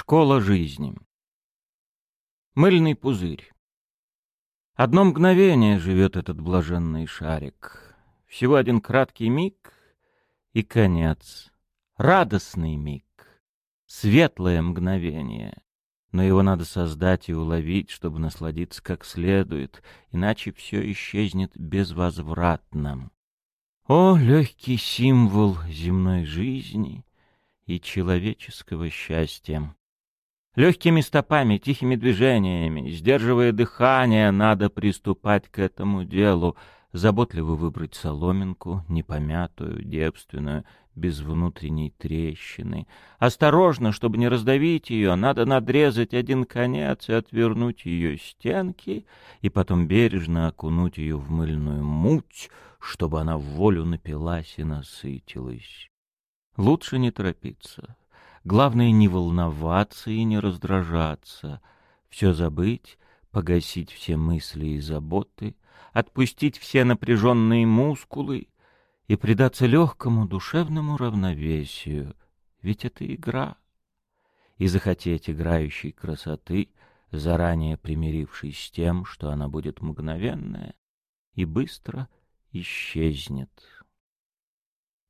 Школа жизни. Мыльный пузырь. Одно мгновение живет этот блаженный шарик. Всего один краткий миг и конец. Радостный миг. Светлое мгновение. Но его надо создать и уловить, чтобы насладиться как следует, иначе все исчезнет безвозвратно. О, легкий символ земной жизни и человеческого счастья! Легкими стопами, тихими движениями, сдерживая дыхание, надо приступать к этому делу, заботливо выбрать соломинку, непомятую, девственную, без внутренней трещины. Осторожно, чтобы не раздавить ее, надо надрезать один конец и отвернуть ее стенки, и потом бережно окунуть ее в мыльную муть, чтобы она в волю напилась и насытилась. Лучше не торопиться. Главное не волноваться и не раздражаться, все забыть, погасить все мысли и заботы, отпустить все напряженные мускулы и предаться легкому душевному равновесию, ведь это игра. И захотеть играющей красоты, заранее примирившись с тем, что она будет мгновенная и быстро исчезнет.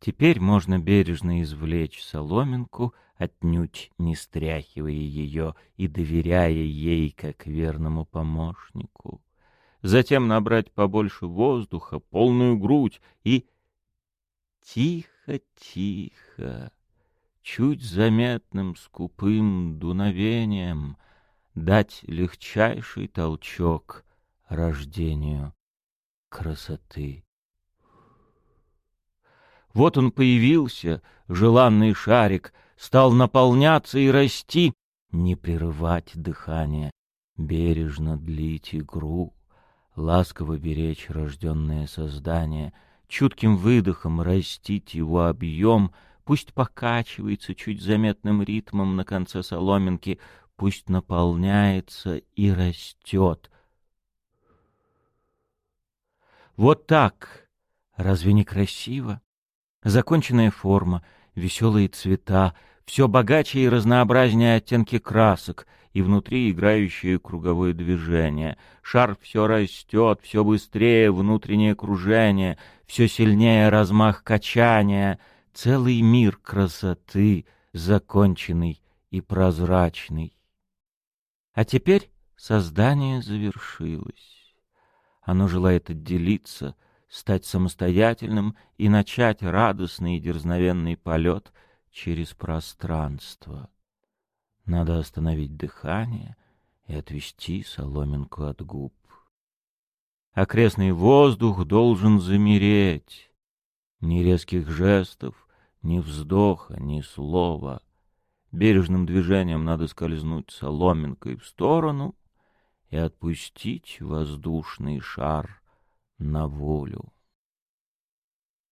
Теперь можно бережно извлечь соломинку, отнюдь не стряхивая ее и доверяя ей как верному помощнику. Затем набрать побольше воздуха, полную грудь и тихо-тихо, чуть заметным скупым дуновением дать легчайший толчок рождению красоты. Вот он появился, желанный шарик, стал наполняться и расти, не прерывать дыхание, бережно длить игру, ласково беречь рожденное создание, чутким выдохом растить его объем, пусть покачивается чуть заметным ритмом на конце соломинки, пусть наполняется и растет. Вот так. Разве не красиво? Законченная форма, веселые цвета, все богаче и разнообразнее оттенки красок, и внутри играющее круговое движение. Шар все растет, все быстрее внутреннее кружение, все сильнее размах качания. Целый мир красоты, законченный и прозрачный. А теперь создание завершилось. Оно желает отделиться — стать самостоятельным и начать радостный и дерзновенный полет через пространство. Надо остановить дыхание и отвести соломинку от губ. Окрестный воздух должен замереть. Ни резких жестов, ни вздоха, ни слова. Бережным движением надо скользнуть соломинкой в сторону и отпустить воздушный шар на волю.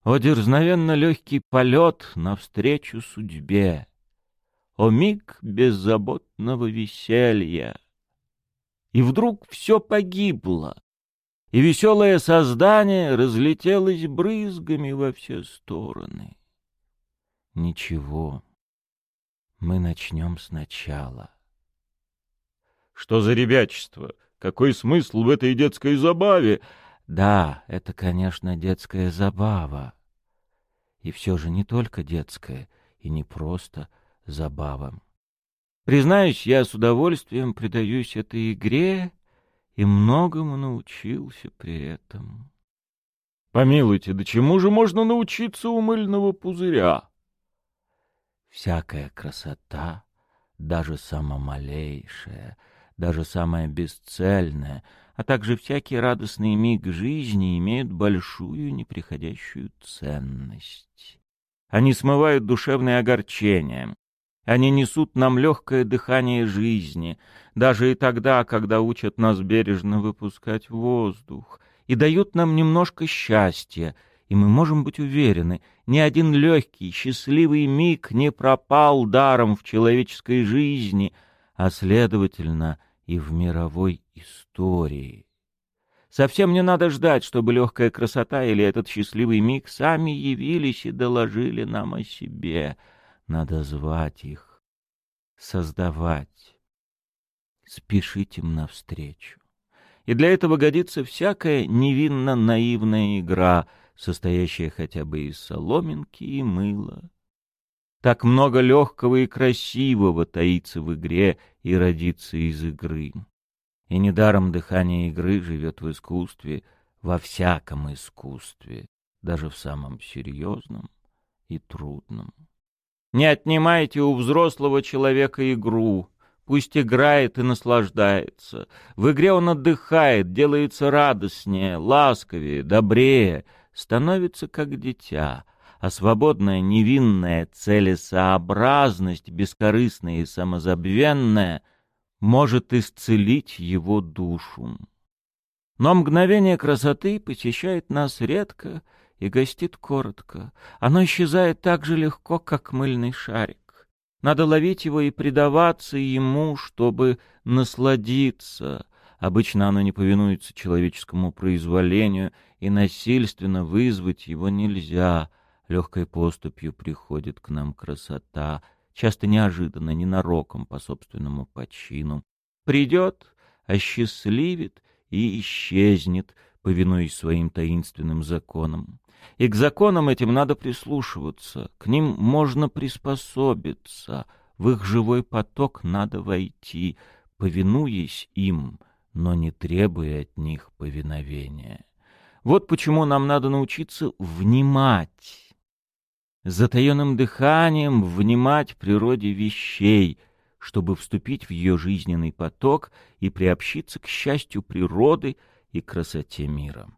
О дерзновенно легкий полет навстречу судьбе! О миг беззаботного веселья! И вдруг все погибло, и веселое создание разлетелось брызгами во все стороны. Ничего, мы начнем сначала. Что за ребячество? Какой смысл в этой детской забаве? Да, это, конечно, детская забава. И все же не только детская, и не просто забава. Признаюсь, я с удовольствием предаюсь этой игре и многому научился при этом. Помилуйте, да чему же можно научиться у мыльного пузыря? Всякая красота, даже самая малейшая, даже самая бесцельная — а также всякий радостный миг жизни имеют большую неприходящую ценность. Они смывают душевные огорчения. Они несут нам легкое дыхание жизни, даже и тогда, когда учат нас бережно выпускать воздух, и дают нам немножко счастья, и мы можем быть уверены, ни один легкий, счастливый миг не пропал даром в человеческой жизни, а, следовательно, и в мировой истории. Совсем не надо ждать, чтобы легкая красота или этот счастливый миг сами явились и доложили нам о себе. Надо звать их. создавать. Спешить им навстречу. И для этого годится всякая невинно-наивная игра, состоящая хотя бы из соломинки и мыла. Так много легкого и красивого таится в игре и родится из игры. И недаром дыхание игры живет в искусстве, во всяком искусстве, даже в самом серьезном и трудном. Не отнимайте у взрослого человека игру, пусть играет и наслаждается. В игре он отдыхает, делается радостнее, ласковее, добрее, становится как дитя, а свободная, невинная целесообразность, бескорыстная и самозабвенная — может исцелить его душу. Но мгновение красоты посещает нас редко и гостит коротко. Оно исчезает так же легко, как мыльный шарик. Надо ловить его и предаваться ему, чтобы насладиться. Обычно оно не повинуется человеческому произволению, и насильственно вызвать его нельзя. Легкой поступью приходит к нам красота — часто неожиданно, ненароком, по собственному почину. Придет, осчастливит и исчезнет, повинуясь своим таинственным законам. И к законам этим надо прислушиваться, к ним можно приспособиться, в их живой поток надо войти, повинуясь им, но не требуя от них повиновения. Вот почему нам надо научиться внимать затаенным дыханием внимать природе вещей, чтобы вступить в ее жизненный поток и приобщиться к счастью природы и красоте мира.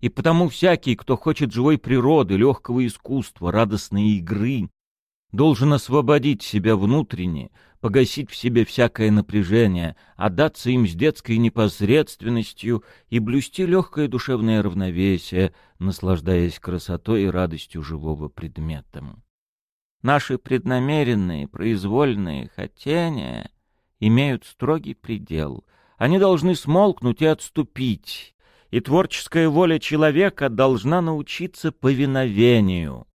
И потому всякий, кто хочет живой природы, легкого искусства, радостной игры, должен освободить себя внутренне, погасить в себе всякое напряжение, отдаться им с детской непосредственностью и блюсти легкое душевное равновесие, наслаждаясь красотой и радостью живого предмета. Наши преднамеренные, произвольные хотения имеют строгий предел. Они должны смолкнуть и отступить, и творческая воля человека должна научиться повиновению.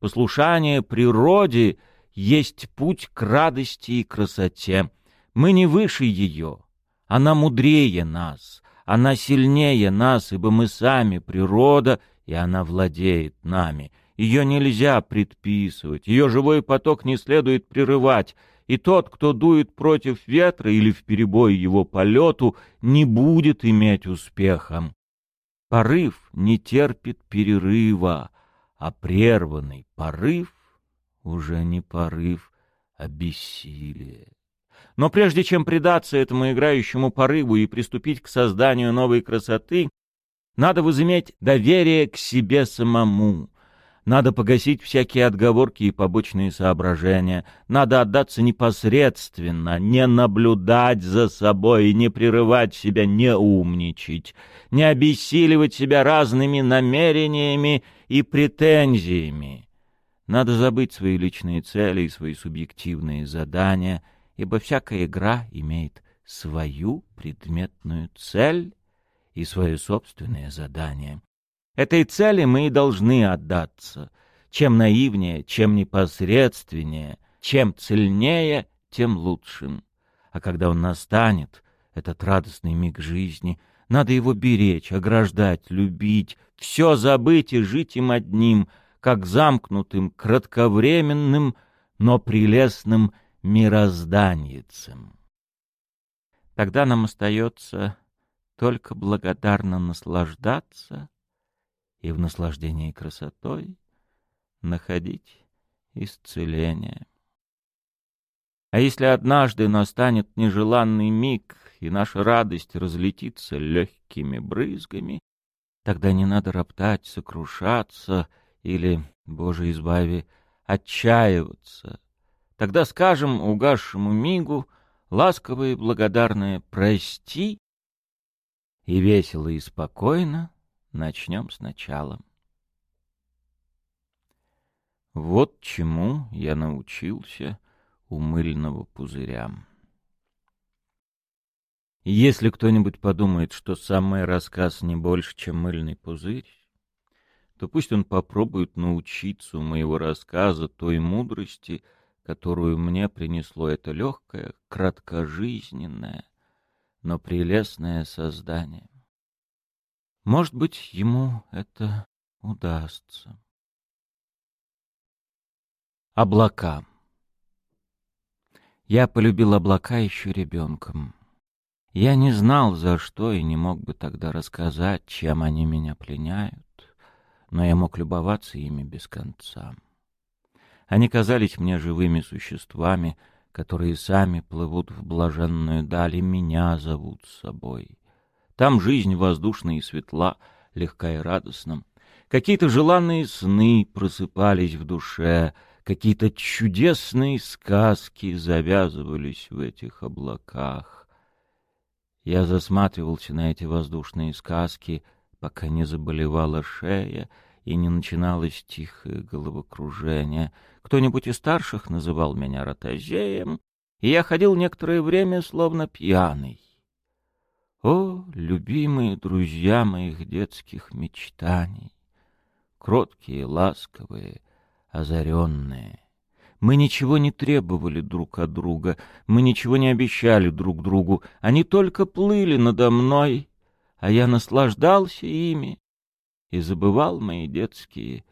Послушание природе — есть путь к радости и красоте. Мы не выше ее. Она мудрее нас. Она сильнее нас, ибо мы сами природа, и она владеет нами. Ее нельзя предписывать, ее живой поток не следует прерывать, и тот, кто дует против ветра или в перебой его полету, не будет иметь успеха. Порыв не терпит перерыва, а прерванный порыв уже не порыв, а бессилие. Но прежде чем предаться этому играющему порыву и приступить к созданию новой красоты, надо возыметь доверие к себе самому. Надо погасить всякие отговорки и побочные соображения. Надо отдаться непосредственно, не наблюдать за собой, не прерывать себя, не умничать, не обессиливать себя разными намерениями и претензиями. Надо забыть свои личные цели и свои субъективные задания, ибо всякая игра имеет свою предметную цель и свое собственное задание. Этой цели мы и должны отдаться. Чем наивнее, чем непосредственнее, чем цельнее, тем лучшим. А когда он настанет, этот радостный миг жизни, надо его беречь, ограждать, любить, все забыть и жить им одним — как замкнутым, кратковременным, но прелестным мирозданиецем. Тогда нам остается только благодарно наслаждаться и в наслаждении красотой находить исцеление. А если однажды настанет нежеланный миг, и наша радость разлетится легкими брызгами, тогда не надо роптать, сокрушаться — или, Боже избави, отчаиваться. Тогда скажем угасшему мигу ласковое и благодарное «прости» и весело и спокойно начнем сначала. Вот чему я научился у мыльного пузыря. Если кто-нибудь подумает, что сам рассказ не больше, чем мыльный пузырь, то пусть он попробует научиться у моего рассказа той мудрости, которую мне принесло это легкое, краткожизненное, но прелестное создание. Может быть, ему это удастся. Облака. Я полюбил облака еще ребенком. Я не знал, за что, и не мог бы тогда рассказать, чем они меня пленяют, но я мог любоваться ими без конца. Они казались мне живыми существами, которые сами плывут в блаженную даль и меня зовут с собой. Там жизнь воздушная и светла, легка и радостна. Какие-то желанные сны просыпались в душе, какие-то чудесные сказки завязывались в этих облаках. Я засматривался на эти воздушные сказки, пока не заболевала шея, и не начиналось тихое головокружение. Кто-нибудь из старших называл меня ротозеем, и я ходил некоторое время словно пьяный. О, любимые друзья моих детских мечтаний! Кроткие, ласковые, озаренные. Мы ничего не требовали друг от друга, мы ничего не обещали друг другу, они только плыли надо мной, а я наслаждался ими, и забывал мои детские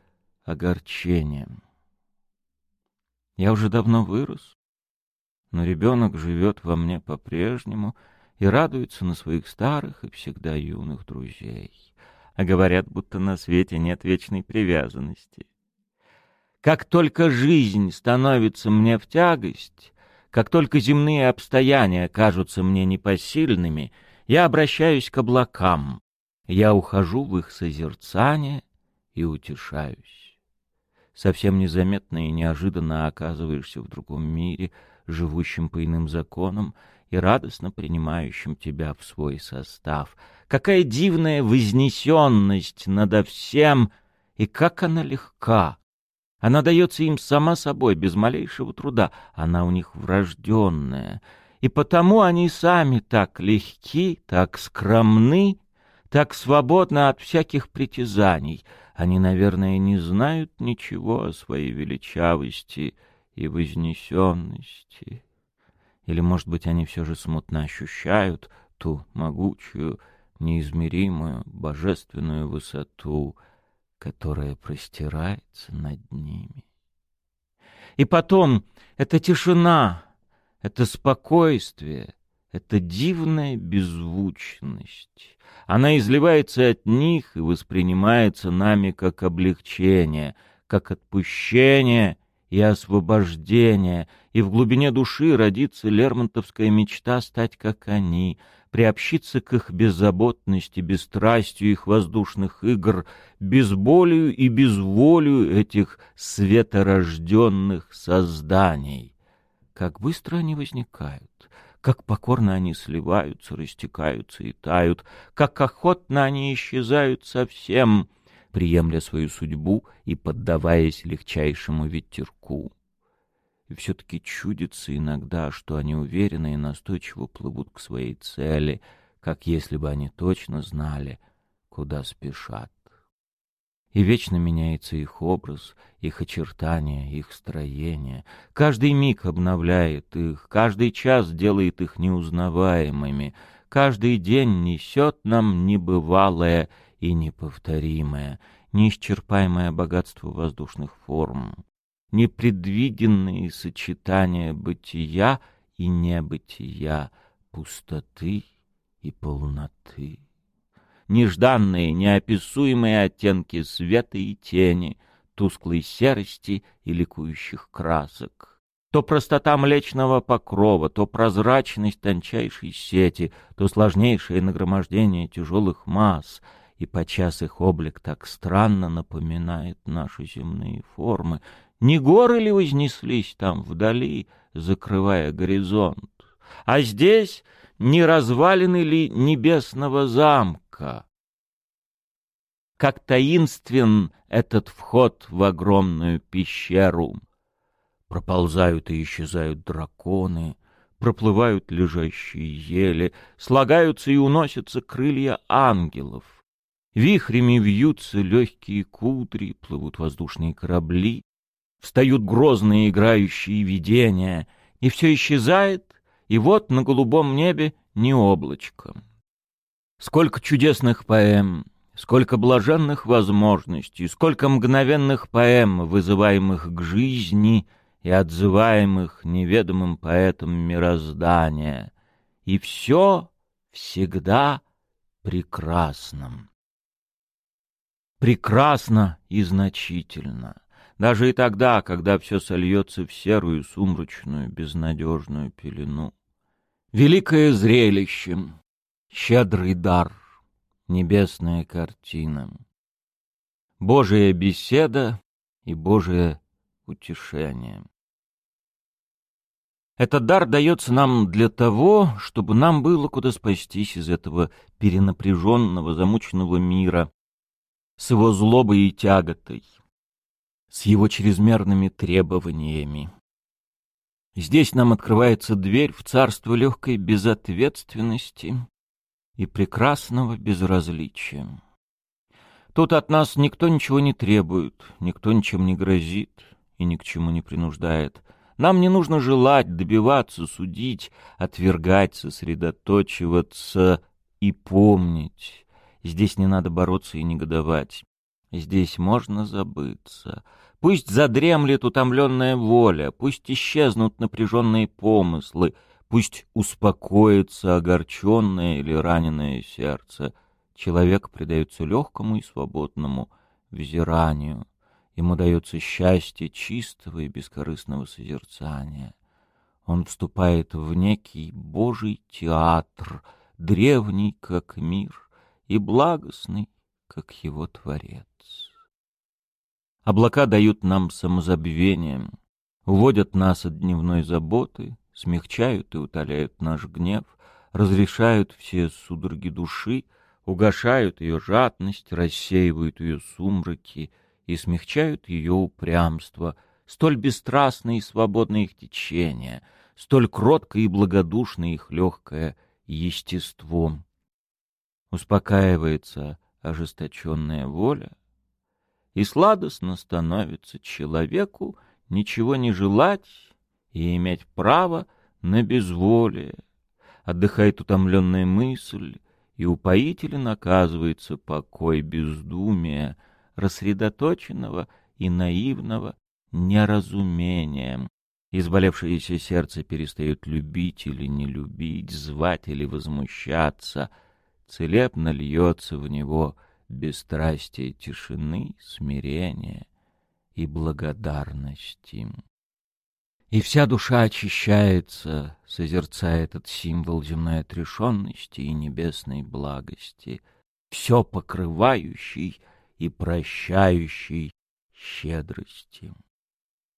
огорчения. Я уже давно вырос, но ребенок живет во мне по-прежнему и радуется на своих старых и всегда юных друзей. А говорят, будто на свете нет вечной привязанности. Как только жизнь становится мне в тягость, как только земные обстояния кажутся мне непосильными, я обращаюсь к облакам, я ухожу в их созерцание и утешаюсь. Совсем незаметно и неожиданно оказываешься в другом мире, живущем по иным законам и радостно принимающим тебя в свой состав. Какая дивная вознесенность надо всем, и как она легка! Она дается им сама собой, без малейшего труда. Она у них врожденная. И потому они сами так легки, так скромны так свободно от всяких притязаний. Они, наверное, не знают ничего о своей величавости и вознесенности. Или, может быть, они все же смутно ощущают ту могучую, неизмеримую, божественную высоту, которая простирается над ними. И потом, эта тишина, это спокойствие, эта дивная беззвучность. Она изливается от них и воспринимается нами как облегчение, как отпущение и освобождение, и в глубине души родится лермонтовская мечта стать как они, приобщиться к их беззаботности, бесстрастию их воздушных игр, безболию и безволию этих светорожденных созданий. Как быстро они возникают! как покорно они сливаются, растекаются и тают, как охотно они исчезают совсем, приемля свою судьбу и поддаваясь легчайшему ветерку. И все-таки чудится иногда, что они уверенно и настойчиво плывут к своей цели, как если бы они точно знали, куда спешат и вечно меняется их образ, их очертания, их строение. Каждый миг обновляет их, каждый час делает их неузнаваемыми, каждый день несет нам небывалое и неповторимое, неисчерпаемое богатство воздушных форм, непредвиденные сочетания бытия и небытия, пустоты и полноты нежданные, неописуемые оттенки света и тени, тусклой серости и ликующих красок. То простота млечного покрова, то прозрачность тончайшей сети, то сложнейшее нагромождение тяжелых масс, и подчас их облик так странно напоминает наши земные формы. Не горы ли вознеслись там вдали, закрывая горизонт? А здесь не развалины ли небесного замка? Как таинствен этот вход в огромную пещеру. Проползают и исчезают драконы, проплывают лежащие ели, слагаются и уносятся крылья ангелов. Вихрями вьются легкие кудри, плывут воздушные корабли, встают грозные играющие видения, и все исчезает, и вот на голубом небе не облачко. Сколько чудесных поэм, сколько блаженных возможностей, сколько мгновенных поэм, вызываемых к жизни и отзываемых неведомым поэтом мироздания. И все всегда прекрасном. Прекрасно и значительно. Даже и тогда, когда все сольется в серую, сумрачную, безнадежную пелену. Великое зрелище, щедрый дар, небесная картина. Божия беседа и Божие утешение. Этот дар дается нам для того, чтобы нам было куда спастись из этого перенапряженного, замученного мира, с его злобой и тяготой, с его чрезмерными требованиями. Здесь нам открывается дверь в царство легкой безответственности и прекрасного безразличия. Тут от нас никто ничего не требует, никто ничем не грозит и ни к чему не принуждает — нам не нужно желать, добиваться, судить, отвергать, сосредоточиваться и помнить. Здесь не надо бороться и негодовать. Здесь можно забыться. Пусть задремлет утомленная воля, пусть исчезнут напряженные помыслы, пусть успокоится огорченное или раненое сердце. Человек предается легкому и свободному взиранию. Ему дается счастье чистого и бескорыстного созерцания. Он вступает в некий Божий театр, древний, как мир, и благостный, как его Творец. Облака дают нам самозабвение, уводят нас от дневной заботы, смягчают и утоляют наш гнев, разрешают все судороги души, угошают ее жадность, рассеивают ее сумраки — и смягчают ее упрямство, столь бесстрастное и свободное их течение, столь кроткое и благодушное их легкое естество. Успокаивается ожесточенная воля, и сладостно становится человеку ничего не желать и иметь право на безволие. Отдыхает утомленная мысль, и упоителен оказывается покой бездумия — рассредоточенного и наивного неразумением. Изболевшееся сердце перестает любить или не любить, звать или возмущаться. Целебно льется в него бесстрастие тишины, смирения и благодарности. И вся душа очищается, созерцая этот символ земной отрешенности и небесной благости, все покрывающий — и прощающей щедрости.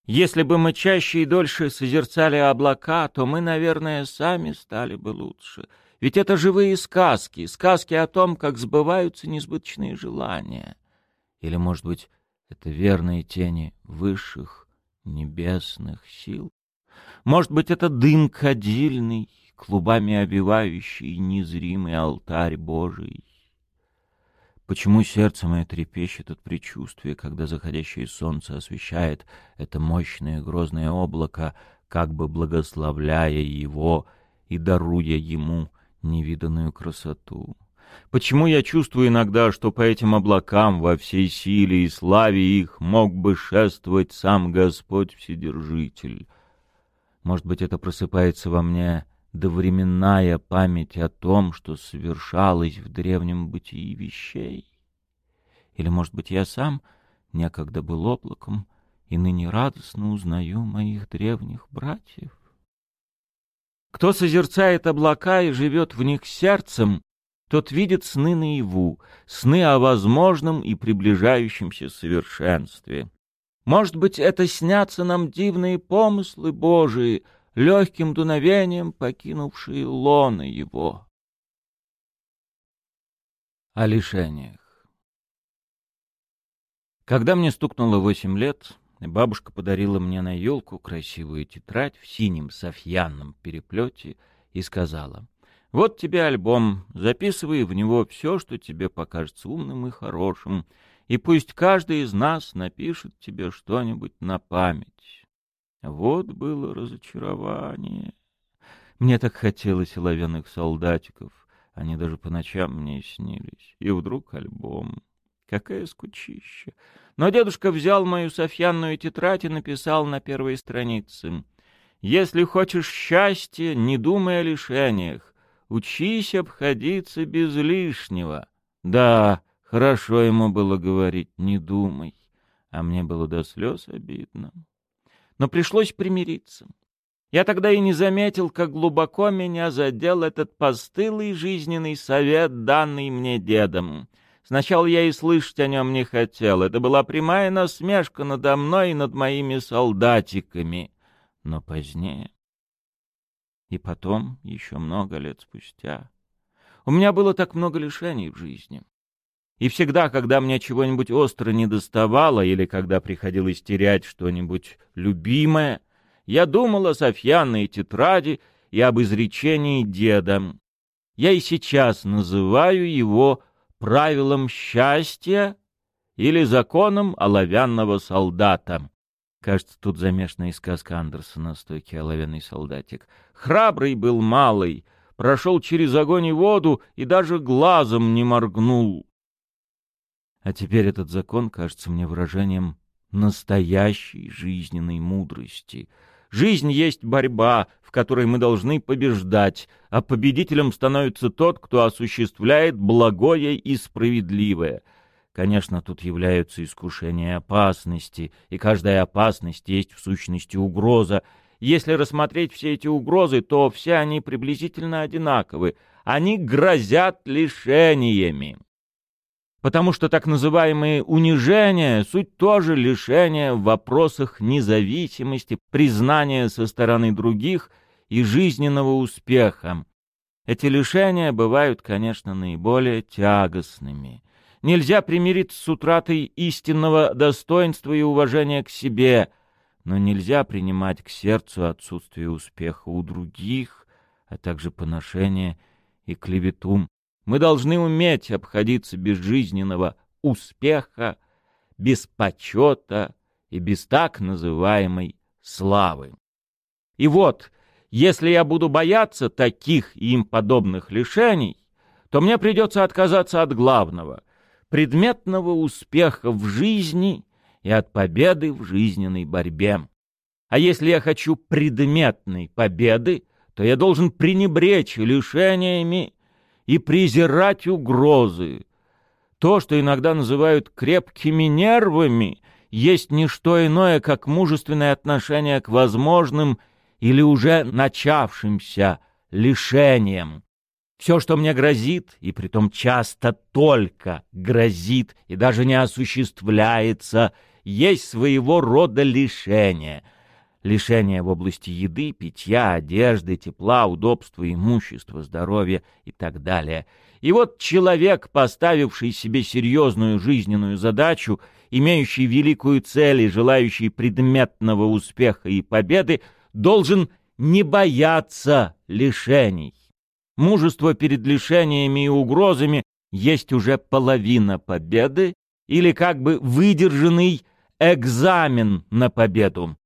Если бы мы чаще и дольше созерцали облака, то мы, наверное, сами стали бы лучше. Ведь это живые сказки, сказки о том, как сбываются несбыточные желания. Или, может быть, это верные тени высших небесных сил? Может быть, это дым кадильный, клубами обивающий незримый алтарь Божий? Почему сердце мое трепещет от предчувствия, когда заходящее солнце освещает это мощное грозное облако, как бы благословляя его и даруя ему невиданную красоту? Почему я чувствую иногда, что по этим облакам во всей силе и славе их мог бы шествовать сам Господь Вседержитель? Может быть, это просыпается во мне довременная память о том, что совершалось в древнем бытии вещей? Или, может быть, я сам некогда был облаком и ныне радостно узнаю моих древних братьев? Кто созерцает облака и живет в них сердцем, тот видит сны наяву, сны о возможном и приближающемся совершенстве. Может быть, это снятся нам дивные помыслы Божии — легким дуновением покинувшие лоно его. О лишениях. Когда мне стукнуло восемь лет, бабушка подарила мне на елку красивую тетрадь в синем софьянном переплете и сказала, «Вот тебе альбом, записывай в него все, что тебе покажется умным и хорошим, и пусть каждый из нас напишет тебе что-нибудь на память. Вот было разочарование. Мне так хотелось оловянных солдатиков, они даже по ночам мне снились. И вдруг альбом. Какая скучища. Но дедушка взял мою софьянную тетрадь и написал на первой странице. «Если хочешь счастья, не думай о лишениях. Учись обходиться без лишнего». Да, хорошо ему было говорить «не думай», а мне было до слез обидно. Но пришлось примириться. Я тогда и не заметил, как глубоко меня задел этот постылый жизненный совет, данный мне дедом. Сначала я и слышать о нем не хотел. Это была прямая насмешка надо мной и над моими солдатиками. Но позднее... И потом, еще много лет спустя... У меня было так много лишений в жизни. И всегда, когда мне чего-нибудь остро не доставало или когда приходилось терять что-нибудь любимое, я думал о Софьянной тетради и об изречении деда. Я и сейчас называю его правилом счастья или законом оловянного солдата. Кажется, тут замешана и сказка Андерсона «Стойкий оловянный солдатик». Храбрый был малый, прошел через огонь и воду и даже глазом не моргнул. А теперь этот закон кажется мне выражением настоящей жизненной мудрости. Жизнь есть борьба, в которой мы должны побеждать, а победителем становится тот, кто осуществляет благое и справедливое. Конечно, тут являются искушения опасности, и каждая опасность есть в сущности угроза. Если рассмотреть все эти угрозы, то все они приблизительно одинаковы. Они грозят лишениями потому что так называемые унижения — суть тоже лишения в вопросах независимости, признания со стороны других и жизненного успеха. Эти лишения бывают, конечно, наиболее тягостными. Нельзя примириться с утратой истинного достоинства и уважения к себе, но нельзя принимать к сердцу отсутствие успеха у других, а также поношение и клевету мы должны уметь обходиться без жизненного успеха, без почета и без так называемой славы. И вот, если я буду бояться таких и им подобных лишений, то мне придется отказаться от главного — предметного успеха в жизни и от победы в жизненной борьбе. А если я хочу предметной победы, то я должен пренебречь лишениями и презирать угрозы. То, что иногда называют крепкими нервами, есть не что иное, как мужественное отношение к возможным или уже начавшимся лишениям. Все, что мне грозит, и притом часто только грозит и даже не осуществляется, есть своего рода лишение — лишения в области еды, питья, одежды, тепла, удобства, имущества, здоровья и так далее. И вот человек, поставивший себе серьезную жизненную задачу, имеющий великую цель и желающий предметного успеха и победы, должен не бояться лишений. Мужество перед лишениями и угрозами есть уже половина победы или как бы выдержанный экзамен на победу.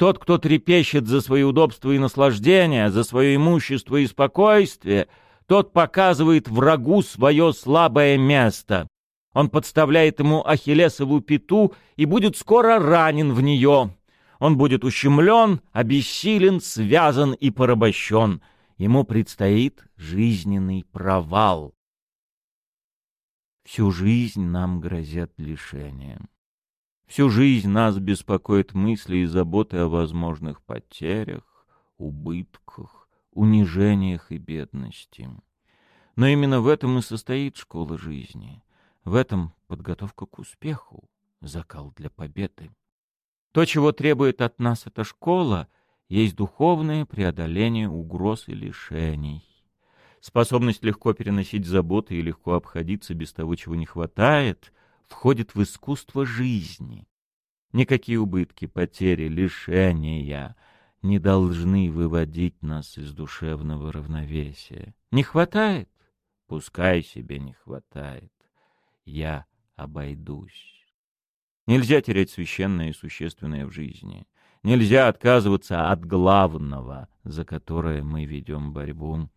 Тот, кто трепещет за свои удобства и наслаждения, за свое имущество и спокойствие, тот показывает врагу свое слабое место. Он подставляет ему ахиллесову пяту и будет скоро ранен в нее. Он будет ущемлен, обессилен, связан и порабощен. Ему предстоит жизненный провал. Всю жизнь нам грозят лишением. Всю жизнь нас беспокоят мысли и заботы о возможных потерях, убытках, унижениях и бедности. Но именно в этом и состоит школа жизни. В этом подготовка к успеху, закал для победы. То, чего требует от нас эта школа, есть духовное преодоление угроз и лишений. Способность легко переносить заботы и легко обходиться без того, чего не хватает, входит в искусство жизни. Никакие убытки, потери, лишения не должны выводить нас из душевного равновесия. Не хватает? Пускай себе не хватает. Я обойдусь. Нельзя терять священное и существенное в жизни. Нельзя отказываться от главного, за которое мы ведем борьбу.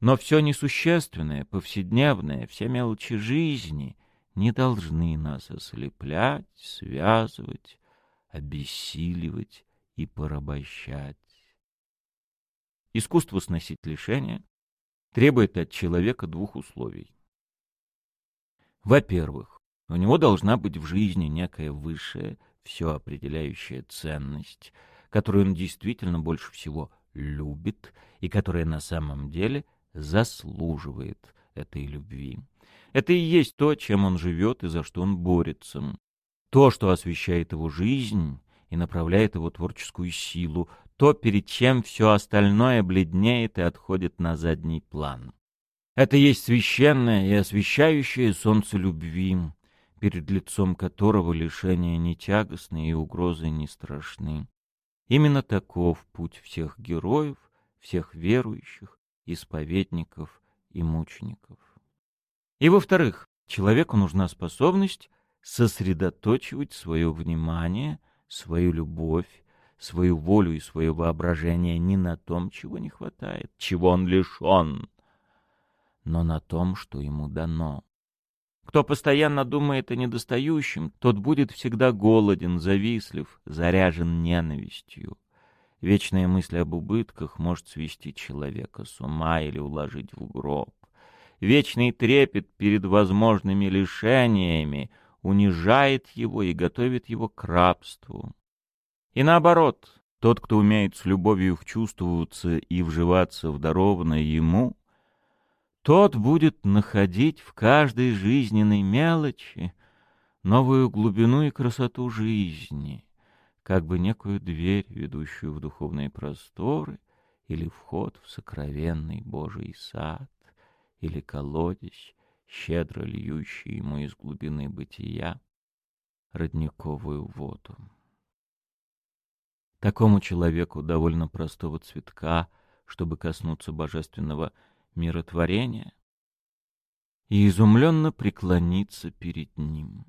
Но все несущественное, повседневное, все мелочи жизни не должны нас ослеплять, связывать, обессиливать и порабощать. Искусство сносить лишения требует от человека двух условий. Во-первых, у него должна быть в жизни некая высшая, все определяющая ценность, которую он действительно больше всего любит и которая на самом деле заслуживает этой любви. Это и есть то, чем он живет и за что он борется. То, что освещает его жизнь и направляет его творческую силу, то, перед чем все остальное бледнеет и отходит на задний план. Это есть священное и освещающее солнце любви, перед лицом которого лишения не тягостны и угрозы не страшны. Именно таков путь всех героев, всех верующих, исповедников и мучеников. И во-вторых, человеку нужна способность сосредоточивать свое внимание, свою любовь, свою волю и свое воображение не на том, чего не хватает, чего он лишен, но на том, что ему дано. Кто постоянно думает о недостающем, тот будет всегда голоден, завистлив, заряжен ненавистью. Вечная мысль об убытках может свести человека с ума или уложить в гроб. Вечный трепет перед возможными лишениями унижает его и готовит его к рабству. И наоборот, тот, кто умеет с любовью вчувствоваться и вживаться в дарованное ему, тот будет находить в каждой жизненной мелочи новую глубину и красоту жизни, как бы некую дверь, ведущую в духовные просторы, или вход в сокровенный Божий сад, или колодец, щедро льющий ему из глубины бытия родниковую воду. Такому человеку довольно простого цветка, чтобы коснуться божественного миротворения и изумленно преклониться перед ним.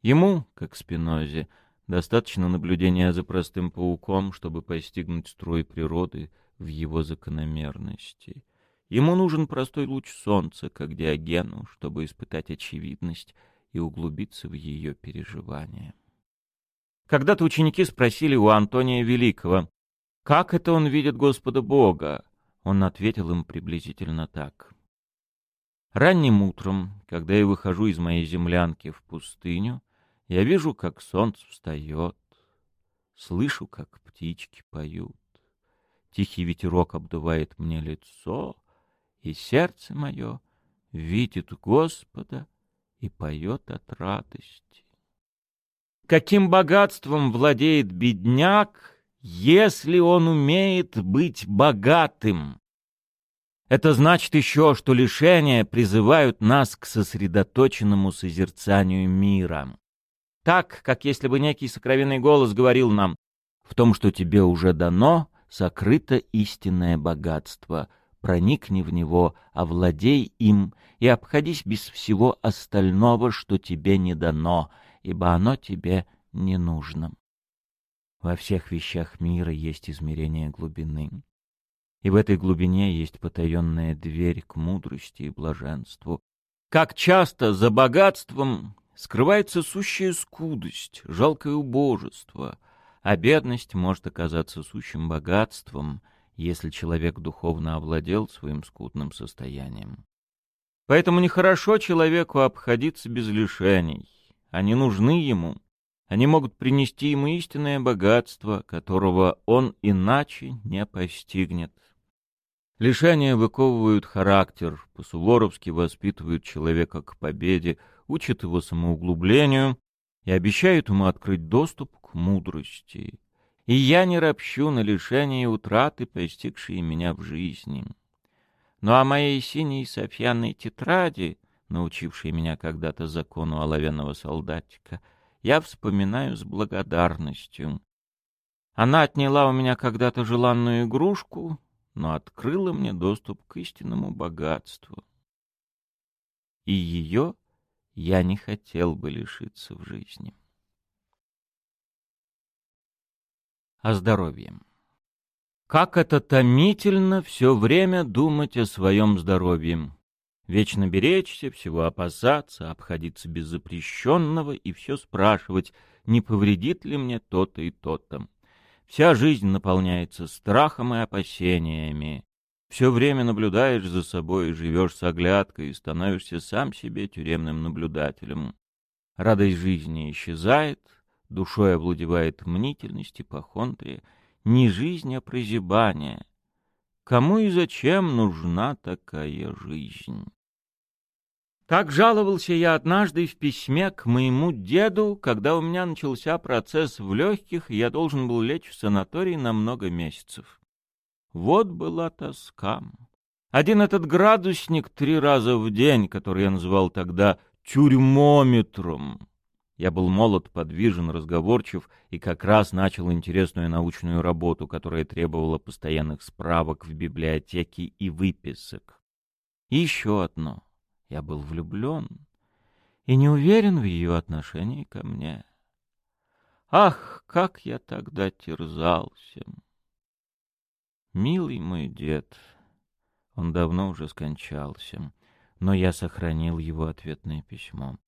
Ему, как Спинозе, достаточно наблюдения за простым пауком, чтобы постигнуть строй природы в его закономерности. Ему нужен простой луч солнца, как Диогену, чтобы испытать очевидность и углубиться в ее переживания. Когда-то ученики спросили у Антония Великого, как это он видит Господа Бога? Он ответил им приблизительно так. Ранним утром, когда я выхожу из моей землянки в пустыню, я вижу, как солнце встает, слышу, как птички поют. Тихий ветерок обдувает мне лицо, и сердце мое видит Господа и поет от радости каким богатством владеет бедняк, если он умеет быть богатым. Это значит еще, что лишения призывают нас к сосредоточенному созерцанию мира. Так, как если бы некий сокровенный голос говорил нам, в том, что тебе уже дано, сокрыто истинное богатство. Проникни в него, овладей им и обходись без всего остального, что тебе не дано, ибо оно тебе не нужно. Во всех вещах мира есть измерение глубины. И в этой глубине есть потаенная дверь к мудрости и блаженству. Как часто за богатством скрывается сущая скудость, жалкое убожество, а бедность может оказаться сущим богатством, если человек духовно овладел своим скудным состоянием. Поэтому нехорошо человеку обходиться без лишений, они нужны ему. Они могут принести ему истинное богатство, которого он иначе не постигнет. Лишения выковывают характер, по-суворовски воспитывают человека к победе, учат его самоуглублению и обещают ему открыть доступ к мудрости. И я не ропщу на лишения и утраты, постигшие меня в жизни. Но о моей синей софьяной тетради научивший меня когда-то закону оловянного солдатика, я вспоминаю с благодарностью. Она отняла у меня когда-то желанную игрушку, но открыла мне доступ к истинному богатству. И ее я не хотел бы лишиться в жизни. О здоровье. Как это томительно все время думать о своем здоровье. Вечно беречься, всего опасаться, обходиться без запрещенного и все спрашивать, не повредит ли мне то-то и то-то. Вся жизнь наполняется страхом и опасениями. Все время наблюдаешь за собой и живешь с оглядкой, и становишься сам себе тюремным наблюдателем. Радость жизни исчезает, душой овладевает мнительность, ипохондрия. Не жизнь, а прозябание. Кому и зачем нужна такая жизнь? Так жаловался я однажды в письме к моему деду, когда у меня начался процесс в легких, и я должен был лечь в санаторий на много месяцев. Вот была тоска. Один этот градусник три раза в день, который я называл тогда тюрьмометром. Я был молод, подвижен, разговорчив и как раз начал интересную научную работу, которая требовала постоянных справок в библиотеке и выписок. И еще одно — я был влюблен и не уверен в ее отношении ко мне. Ах, как я тогда терзался! Милый мой дед, он давно уже скончался, но я сохранил его ответное письмо.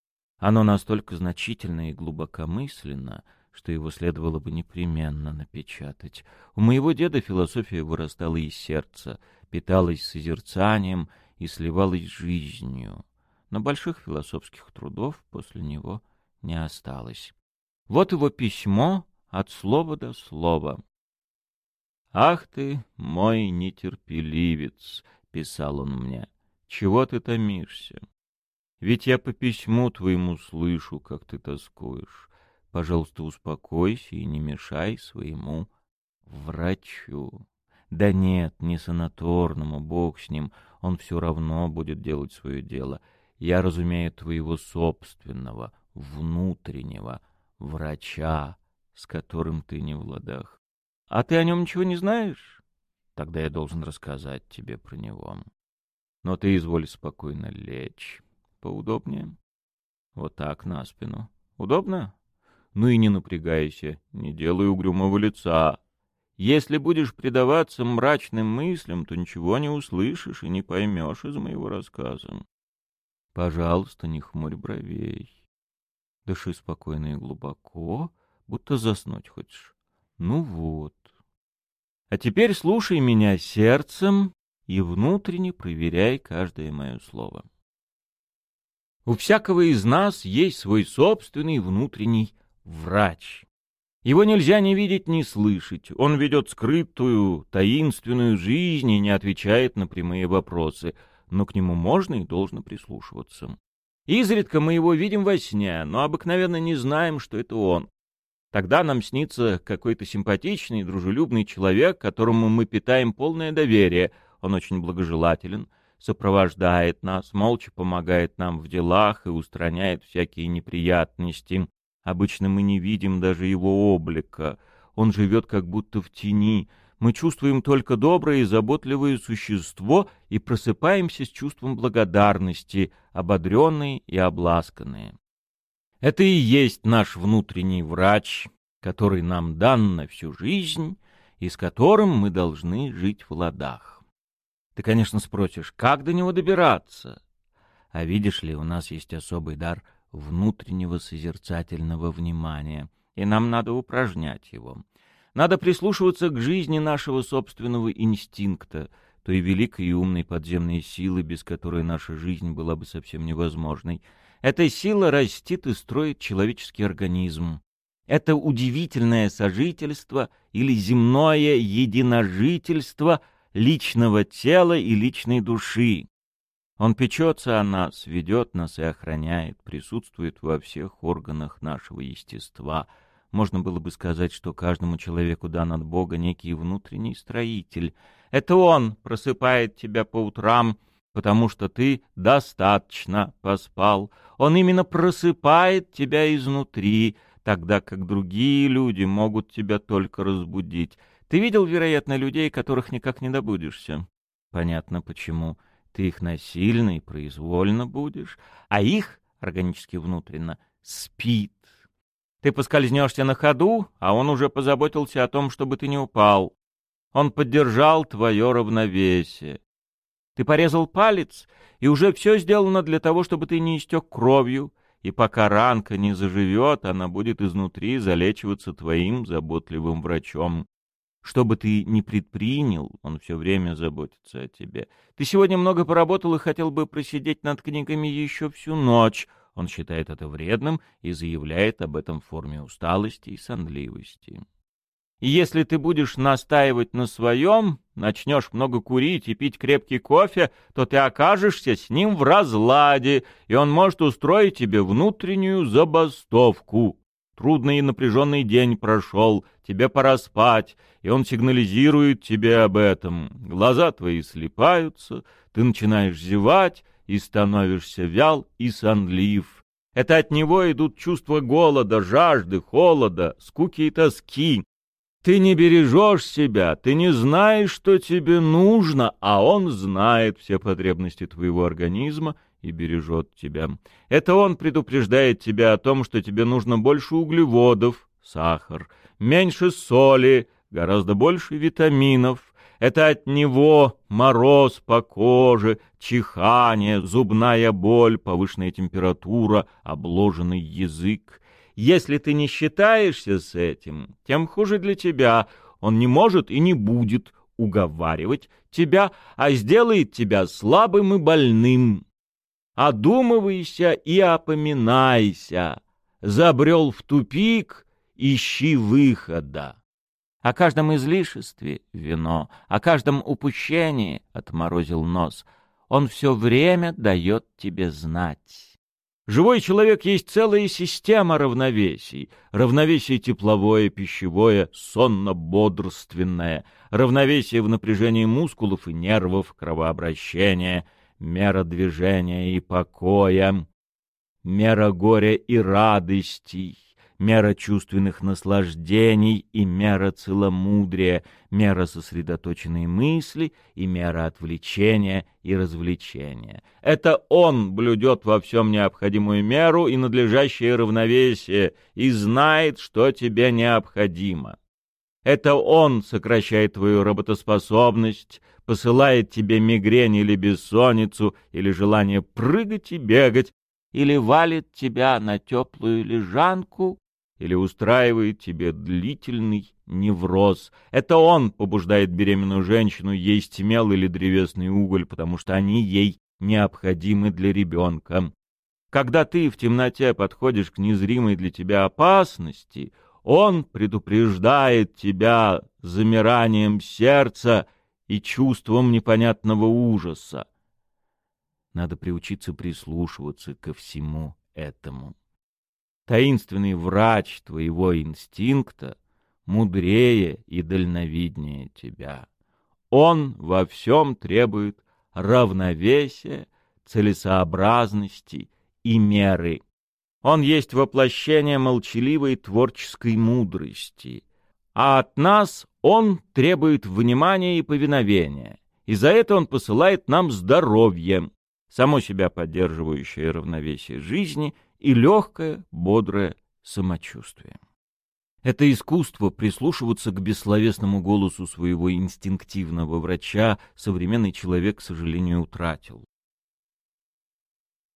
Оно настолько значительно и глубокомысленно, что его следовало бы непременно напечатать. У моего деда философия вырастала из сердца, питалась созерцанием — и сливалась с жизнью, но больших философских трудов после него не осталось. Вот его письмо от слова до слова. «Ах ты, мой нетерпеливец!» — писал он мне. «Чего ты томишься? Ведь я по письму твоему слышу, как ты тоскуешь. Пожалуйста, успокойся и не мешай своему врачу». Да нет, не санаторному, бог с ним, он все равно будет делать свое дело. Я разумею твоего собственного, внутреннего врача, с которым ты не в ладах. А ты о нем ничего не знаешь? Тогда я должен рассказать тебе про него. Но ты изволь спокойно лечь. Поудобнее. Вот так, на спину. Удобно? Ну и не напрягайся, не делай угрюмого лица. Если будешь предаваться мрачным мыслям, то ничего не услышишь и не поймешь из моего рассказа. Пожалуйста, не хмурь бровей. Дыши спокойно и глубоко, будто заснуть хочешь. Ну вот. А теперь слушай меня сердцем и внутренне проверяй каждое мое слово. У всякого из нас есть свой собственный внутренний врач. Его нельзя ни видеть, ни слышать. Он ведет скрытую, таинственную жизнь и не отвечает на прямые вопросы, но к нему можно и должно прислушиваться. Изредка мы его видим во сне, но обыкновенно не знаем, что это он. Тогда нам снится какой-то симпатичный, дружелюбный человек, которому мы питаем полное доверие. Он очень благожелателен, сопровождает нас, молча помогает нам в делах и устраняет всякие неприятности. Обычно мы не видим даже его облика. Он живет как будто в тени. Мы чувствуем только доброе и заботливое существо и просыпаемся с чувством благодарности, ободренные и обласканные. Это и есть наш внутренний врач, который нам дан на всю жизнь и с которым мы должны жить в ладах. Ты, конечно, спросишь, как до него добираться? А видишь ли, у нас есть особый дар — внутреннего созерцательного внимания, и нам надо упражнять его. Надо прислушиваться к жизни нашего собственного инстинкта, той великой и умной подземной силы, без которой наша жизнь была бы совсем невозможной. Эта сила растит и строит человеческий организм. Это удивительное сожительство или земное единожительство личного тела и личной души. Он печется о нас, ведет нас и охраняет, присутствует во всех органах нашего естества. Можно было бы сказать, что каждому человеку дан от Бога некий внутренний строитель. Это он просыпает тебя по утрам, потому что ты достаточно поспал. Он именно просыпает тебя изнутри, тогда как другие люди могут тебя только разбудить. Ты видел, вероятно, людей, которых никак не добудешься? Понятно, почему. Ты их насильно и произвольно будешь, а их органически внутренно, спит. Ты поскользнешься на ходу, а он уже позаботился о том, чтобы ты не упал. Он поддержал твое равновесие. Ты порезал палец, и уже все сделано для того, чтобы ты не истек кровью, и пока ранка не заживет, она будет изнутри залечиваться твоим заботливым врачом. Что бы ты ни предпринял, он все время заботится о тебе. Ты сегодня много поработал и хотел бы просидеть над книгами еще всю ночь. Он считает это вредным и заявляет об этом в форме усталости и сонливости. Если ты будешь настаивать на своем, начнешь много курить и пить крепкий кофе, то ты окажешься с ним в разладе, и он может устроить тебе внутреннюю забастовку. Трудный и напряженный день прошел, тебе пора спать, и он сигнализирует тебе об этом. Глаза твои слепаются, ты начинаешь зевать и становишься вял и сонлив. Это от него идут чувства голода, жажды, холода, скуки и тоски. Ты не бережешь себя, ты не знаешь, что тебе нужно, а он знает все потребности твоего организма и бережет тебя. Это он предупреждает тебя о том, что тебе нужно больше углеводов, сахар, меньше соли, гораздо больше витаминов. Это от него мороз по коже, чихание, зубная боль, повышенная температура, обложенный язык. Если ты не считаешься с этим, тем хуже для тебя. Он не может и не будет уговаривать тебя, а сделает тебя слабым и больным. Одумывайся и опоминайся. Забрел в тупик, ищи выхода. О каждом излишестве — вино, о каждом упущении — отморозил нос. Он все время дает тебе знать. Живой человек есть целая система равновесий. Равновесие тепловое, пищевое, сонно-бодрственное, равновесие в напряжении мускулов и нервов, кровообращения, мера движения и покоя, мера горя и радостей, мера чувственных наслаждений и мера целомудрия, мера сосредоточенной мысли и мера отвлечения и развлечения. Это он блюдет во всем необходимую меру и надлежащее равновесие и знает, что тебе необходимо. Это он сокращает твою работоспособность, посылает тебе мигрень или бессонницу, или желание прыгать и бегать, или валит тебя на теплую лежанку, или устраивает тебе длительный невроз. Это он побуждает беременную женщину есть мел или древесный уголь, потому что они ей необходимы для ребенка. Когда ты в темноте подходишь к незримой для тебя опасности, он предупреждает тебя замиранием сердца и чувством непонятного ужаса. Надо приучиться прислушиваться ко всему этому таинственный врач твоего инстинкта мудрее и дальновиднее тебя. Он во всем требует равновесия, целесообразности и меры. Он есть воплощение молчаливой творческой мудрости, а от нас он требует внимания и повиновения, и за это он посылает нам здоровье, само себя поддерживающее равновесие жизни и легкое, бодрое самочувствие. Это искусство прислушиваться к бессловесному голосу своего инстинктивного врача современный человек, к сожалению, утратил.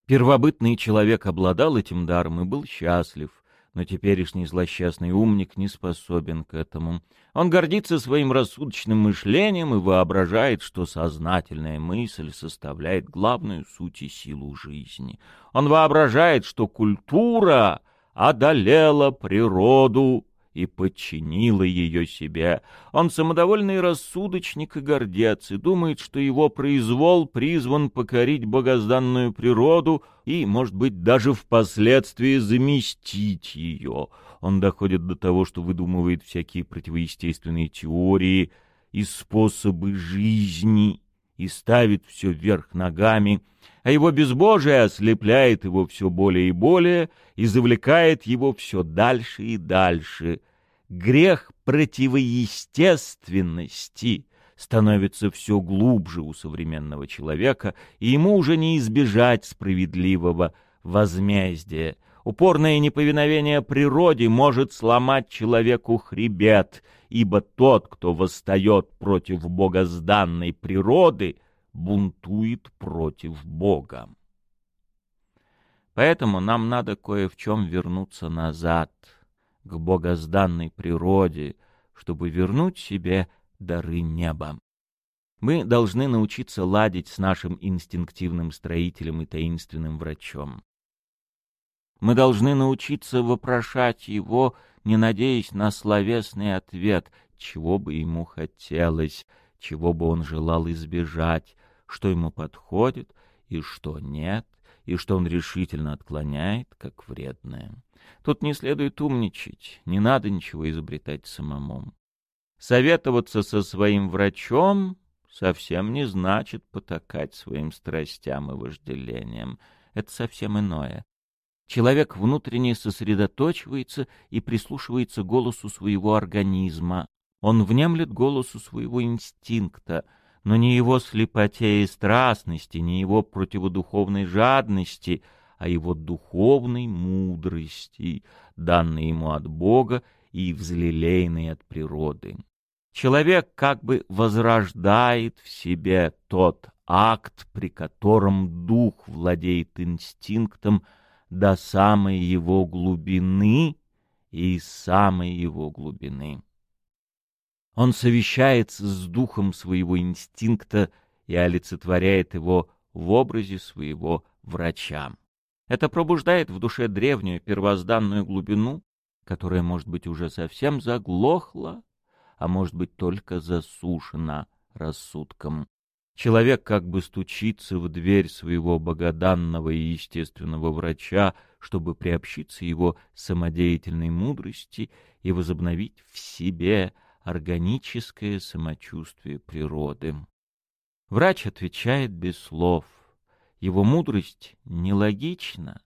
Первобытный человек обладал этим даром и был счастлив, но теперешний злосчастный умник не способен к этому. Он гордится своим рассудочным мышлением и воображает, что сознательная мысль составляет главную суть и силу жизни. Он воображает, что культура одолела природу и подчинила ее себе. Он самодовольный рассудочник и гордец, и думает, что его произвол призван покорить богозданную природу и, может быть, даже впоследствии заместить ее. Он доходит до того, что выдумывает всякие противоестественные теории и способы жизни, и ставит все вверх ногами, а его безбожие ослепляет его все более и более и завлекает его все дальше и дальше. Грех противоестественности становится все глубже у современного человека, и ему уже не избежать справедливого возмездие. Упорное неповиновение природе может сломать человеку хребет, ибо тот, кто восстает против богозданной природы, бунтует против Бога. Поэтому нам надо кое в чем вернуться назад, к богозданной природе, чтобы вернуть себе дары неба. Мы должны научиться ладить с нашим инстинктивным строителем и таинственным врачом. Мы должны научиться вопрошать его, не надеясь на словесный ответ, чего бы ему хотелось, чего бы он желал избежать, что ему подходит и что нет, и что он решительно отклоняет, как вредное. Тут не следует умничать, не надо ничего изобретать самому. Советоваться со своим врачом совсем не значит потакать своим страстям и вожделениям. Это совсем иное. Человек внутренне сосредоточивается и прислушивается голосу своего организма. Он внемлет голосу своего инстинкта, но не его слепоте и страстности, не его противодуховной жадности, а его духовной мудрости, данной ему от Бога и взлелейной от природы. Человек как бы возрождает в себе тот акт, при котором дух владеет инстинктом до самой его глубины и самой его глубины. Он совещается с духом своего инстинкта и олицетворяет его в образе своего врача. Это пробуждает в душе древнюю первозданную глубину, которая, может быть, уже совсем заглохла, а может быть, только засушена рассудком. Человек как бы стучится в дверь своего богоданного и естественного врача, чтобы приобщиться его самодеятельной мудрости и возобновить в себе органическое самочувствие природы. Врач отвечает без слов. Его мудрость не логична,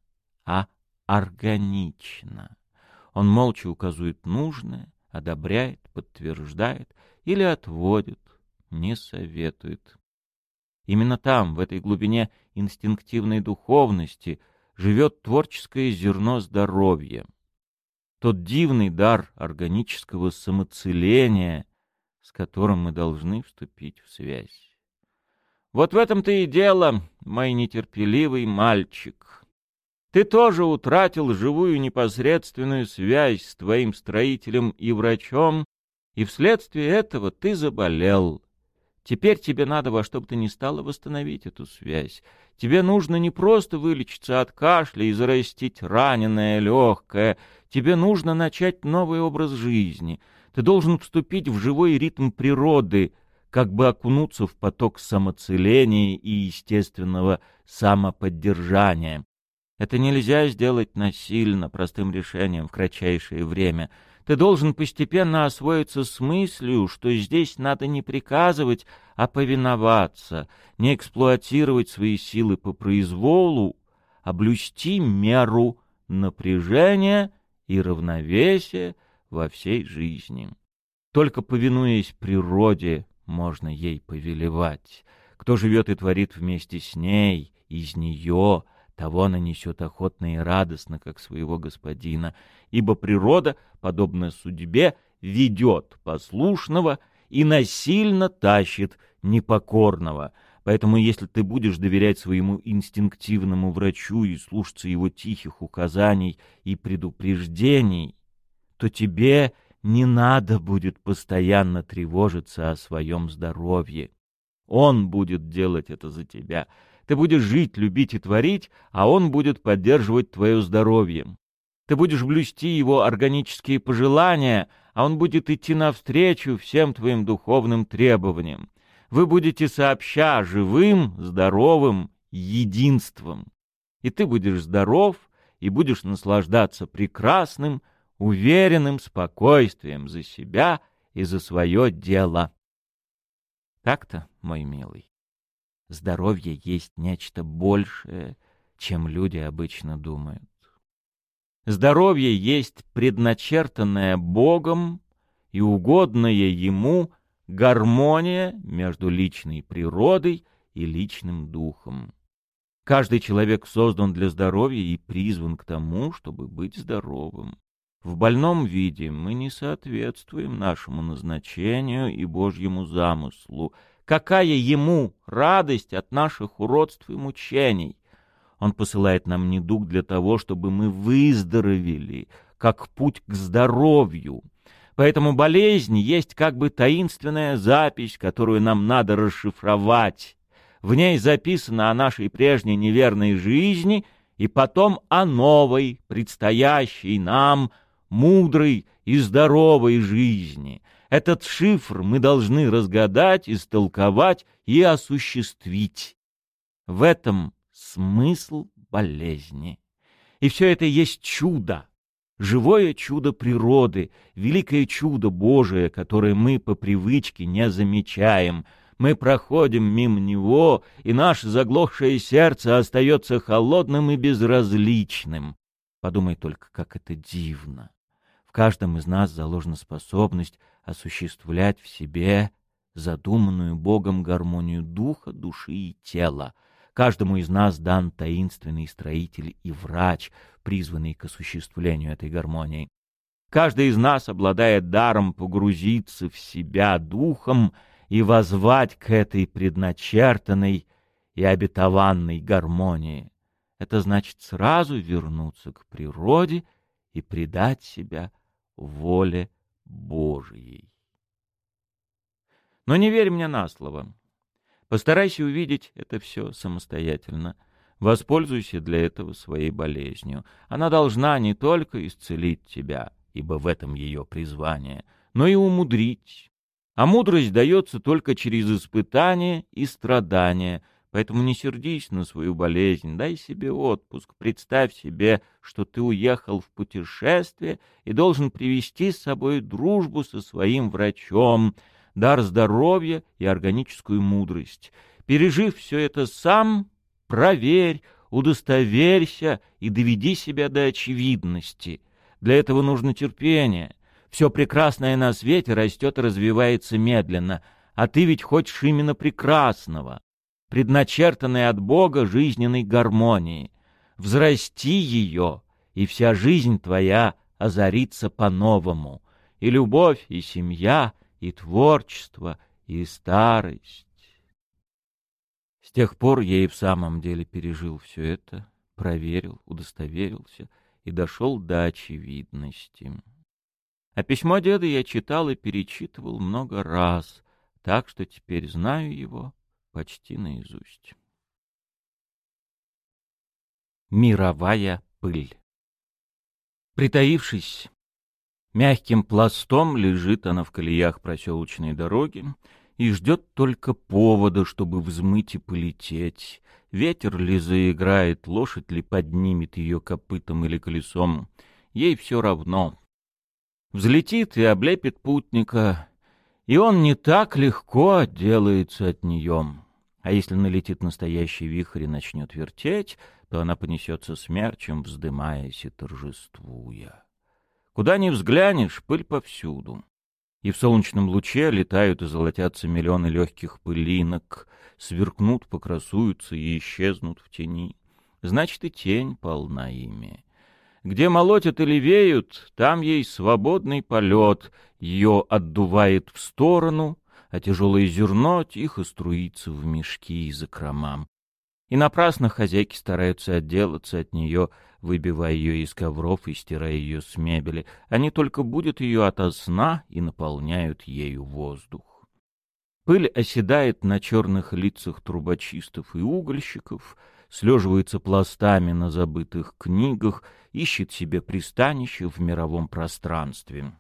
а органична. Он молча указывает нужное, одобряет, подтверждает или отводит, не советует. Именно там, в этой глубине инстинктивной духовности, живет творческое зерно здоровья. Тот дивный дар органического самоцеления, с которым мы должны вступить в связь. Вот в этом-то и дело, мой нетерпеливый мальчик. Ты тоже утратил живую непосредственную связь с твоим строителем и врачом, и вследствие этого ты заболел. Теперь тебе надо во что бы то ни стало восстановить эту связь. Тебе нужно не просто вылечиться от кашля и зарастить раненое легкое. Тебе нужно начать новый образ жизни. Ты должен вступить в живой ритм природы, как бы окунуться в поток самоцеления и естественного самоподдержания. Это нельзя сделать насильно, простым решением в кратчайшее время — ты должен постепенно освоиться с мыслью, что здесь надо не приказывать, а повиноваться, не эксплуатировать свои силы по произволу, а блюсти меру напряжения и равновесия во всей жизни. Только повинуясь природе, можно ей повелевать. Кто живет и творит вместе с ней, из нее, того она несет охотно и радостно, как своего господина, ибо природа, подобно судьбе, ведет послушного и насильно тащит непокорного. Поэтому если ты будешь доверять своему инстинктивному врачу и слушаться его тихих указаний и предупреждений, то тебе не надо будет постоянно тревожиться о своем здоровье. Он будет делать это за тебя — ты будешь жить, любить и творить, а он будет поддерживать твое здоровье. Ты будешь блюсти его органические пожелания, а он будет идти навстречу всем твоим духовным требованиям. Вы будете сообща живым, здоровым единством. И ты будешь здоров, и будешь наслаждаться прекрасным, уверенным спокойствием за себя и за свое дело. Так-то, мой милый здоровье есть нечто большее, чем люди обычно думают. Здоровье есть предначертанная Богом и угодная Ему гармония между личной природой и личным духом. Каждый человек создан для здоровья и призван к тому, чтобы быть здоровым. В больном виде мы не соответствуем нашему назначению и Божьему замыслу. Какая ему радость от наших уродств и мучений? Он посылает нам недуг для того, чтобы мы выздоровели, как путь к здоровью. Поэтому болезнь есть как бы таинственная запись, которую нам надо расшифровать. В ней записано о нашей прежней неверной жизни и потом о новой, предстоящей нам, мудрой и здоровой жизни. Этот шифр мы должны разгадать, истолковать и осуществить. В этом смысл болезни. И все это есть чудо, живое чудо природы, великое чудо Божие, которое мы по привычке не замечаем. Мы проходим мимо него, и наше заглохшее сердце остается холодным и безразличным. Подумай только, как это дивно. В каждом из нас заложена способность осуществлять в себе задуманную Богом гармонию духа, души и тела. Каждому из нас дан таинственный строитель и врач, призванный к осуществлению этой гармонии. Каждый из нас обладает даром погрузиться в себя духом и возвать к этой предначертанной и обетованной гармонии. Это значит сразу вернуться к природе и предать себя воле Божией. Но не верь мне на слово. Постарайся увидеть это все самостоятельно. Воспользуйся для этого своей болезнью. Она должна не только исцелить тебя, ибо в этом ее призвание, но и умудрить. А мудрость дается только через испытания и страдания, Поэтому не сердись на свою болезнь, дай себе отпуск, представь себе, что ты уехал в путешествие и должен привести с собой дружбу со своим врачом, дар здоровья и органическую мудрость. Пережив все это сам, проверь, удостоверься и доведи себя до очевидности. Для этого нужно терпение. Все прекрасное на свете растет и развивается медленно, а ты ведь хочешь именно прекрасного предначертанной от Бога жизненной гармонии. Взрасти ее, и вся жизнь твоя озарится по-новому. И любовь, и семья, и творчество, и старость. С тех пор я и в самом деле пережил все это, проверил, удостоверился и дошел до очевидности. А письмо деда я читал и перечитывал много раз, так что теперь знаю его почти наизусть. Мировая пыль Притаившись, мягким пластом лежит она в колеях проселочной дороги и ждет только повода, чтобы взмыть и полететь. Ветер ли заиграет, лошадь ли поднимет ее копытом или колесом, ей все равно. Взлетит и облепит путника, и он не так легко отделается от нее. А если налетит настоящий вихрь и начнет вертеть, то она понесется смерчем, вздымаясь и торжествуя. Куда ни взглянешь, пыль повсюду. И в солнечном луче летают и золотятся миллионы легких пылинок, сверкнут, покрасуются и исчезнут в тени. Значит, и тень полна ими. Где молотят или веют, там ей свободный полет, ее отдувает в сторону, а тяжелое зерно тихо струится в мешки и закромам. И напрасно хозяйки стараются отделаться от нее, выбивая ее из ковров и стирая ее с мебели. Они только будут ее ото сна и наполняют ею воздух. Пыль оседает на черных лицах трубочистов и угольщиков, слеживается пластами на забытых книгах, ищет себе пристанище в мировом пространстве.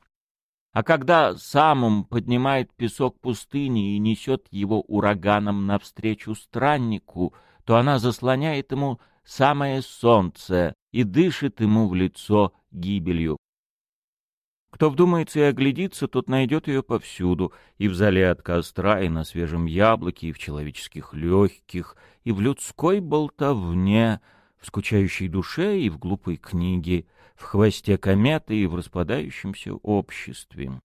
А когда самым поднимает песок пустыни и несет его ураганом навстречу страннику, то она заслоняет ему самое солнце и дышит ему в лицо гибелью. Кто вдумается и оглядится, тот найдет ее повсюду, и в зале от костра, и на свежем яблоке, и в человеческих легких, и в людской болтовне, в скучающей душе и в глупой книге, в хвосте кометы и в распадающемся обществе,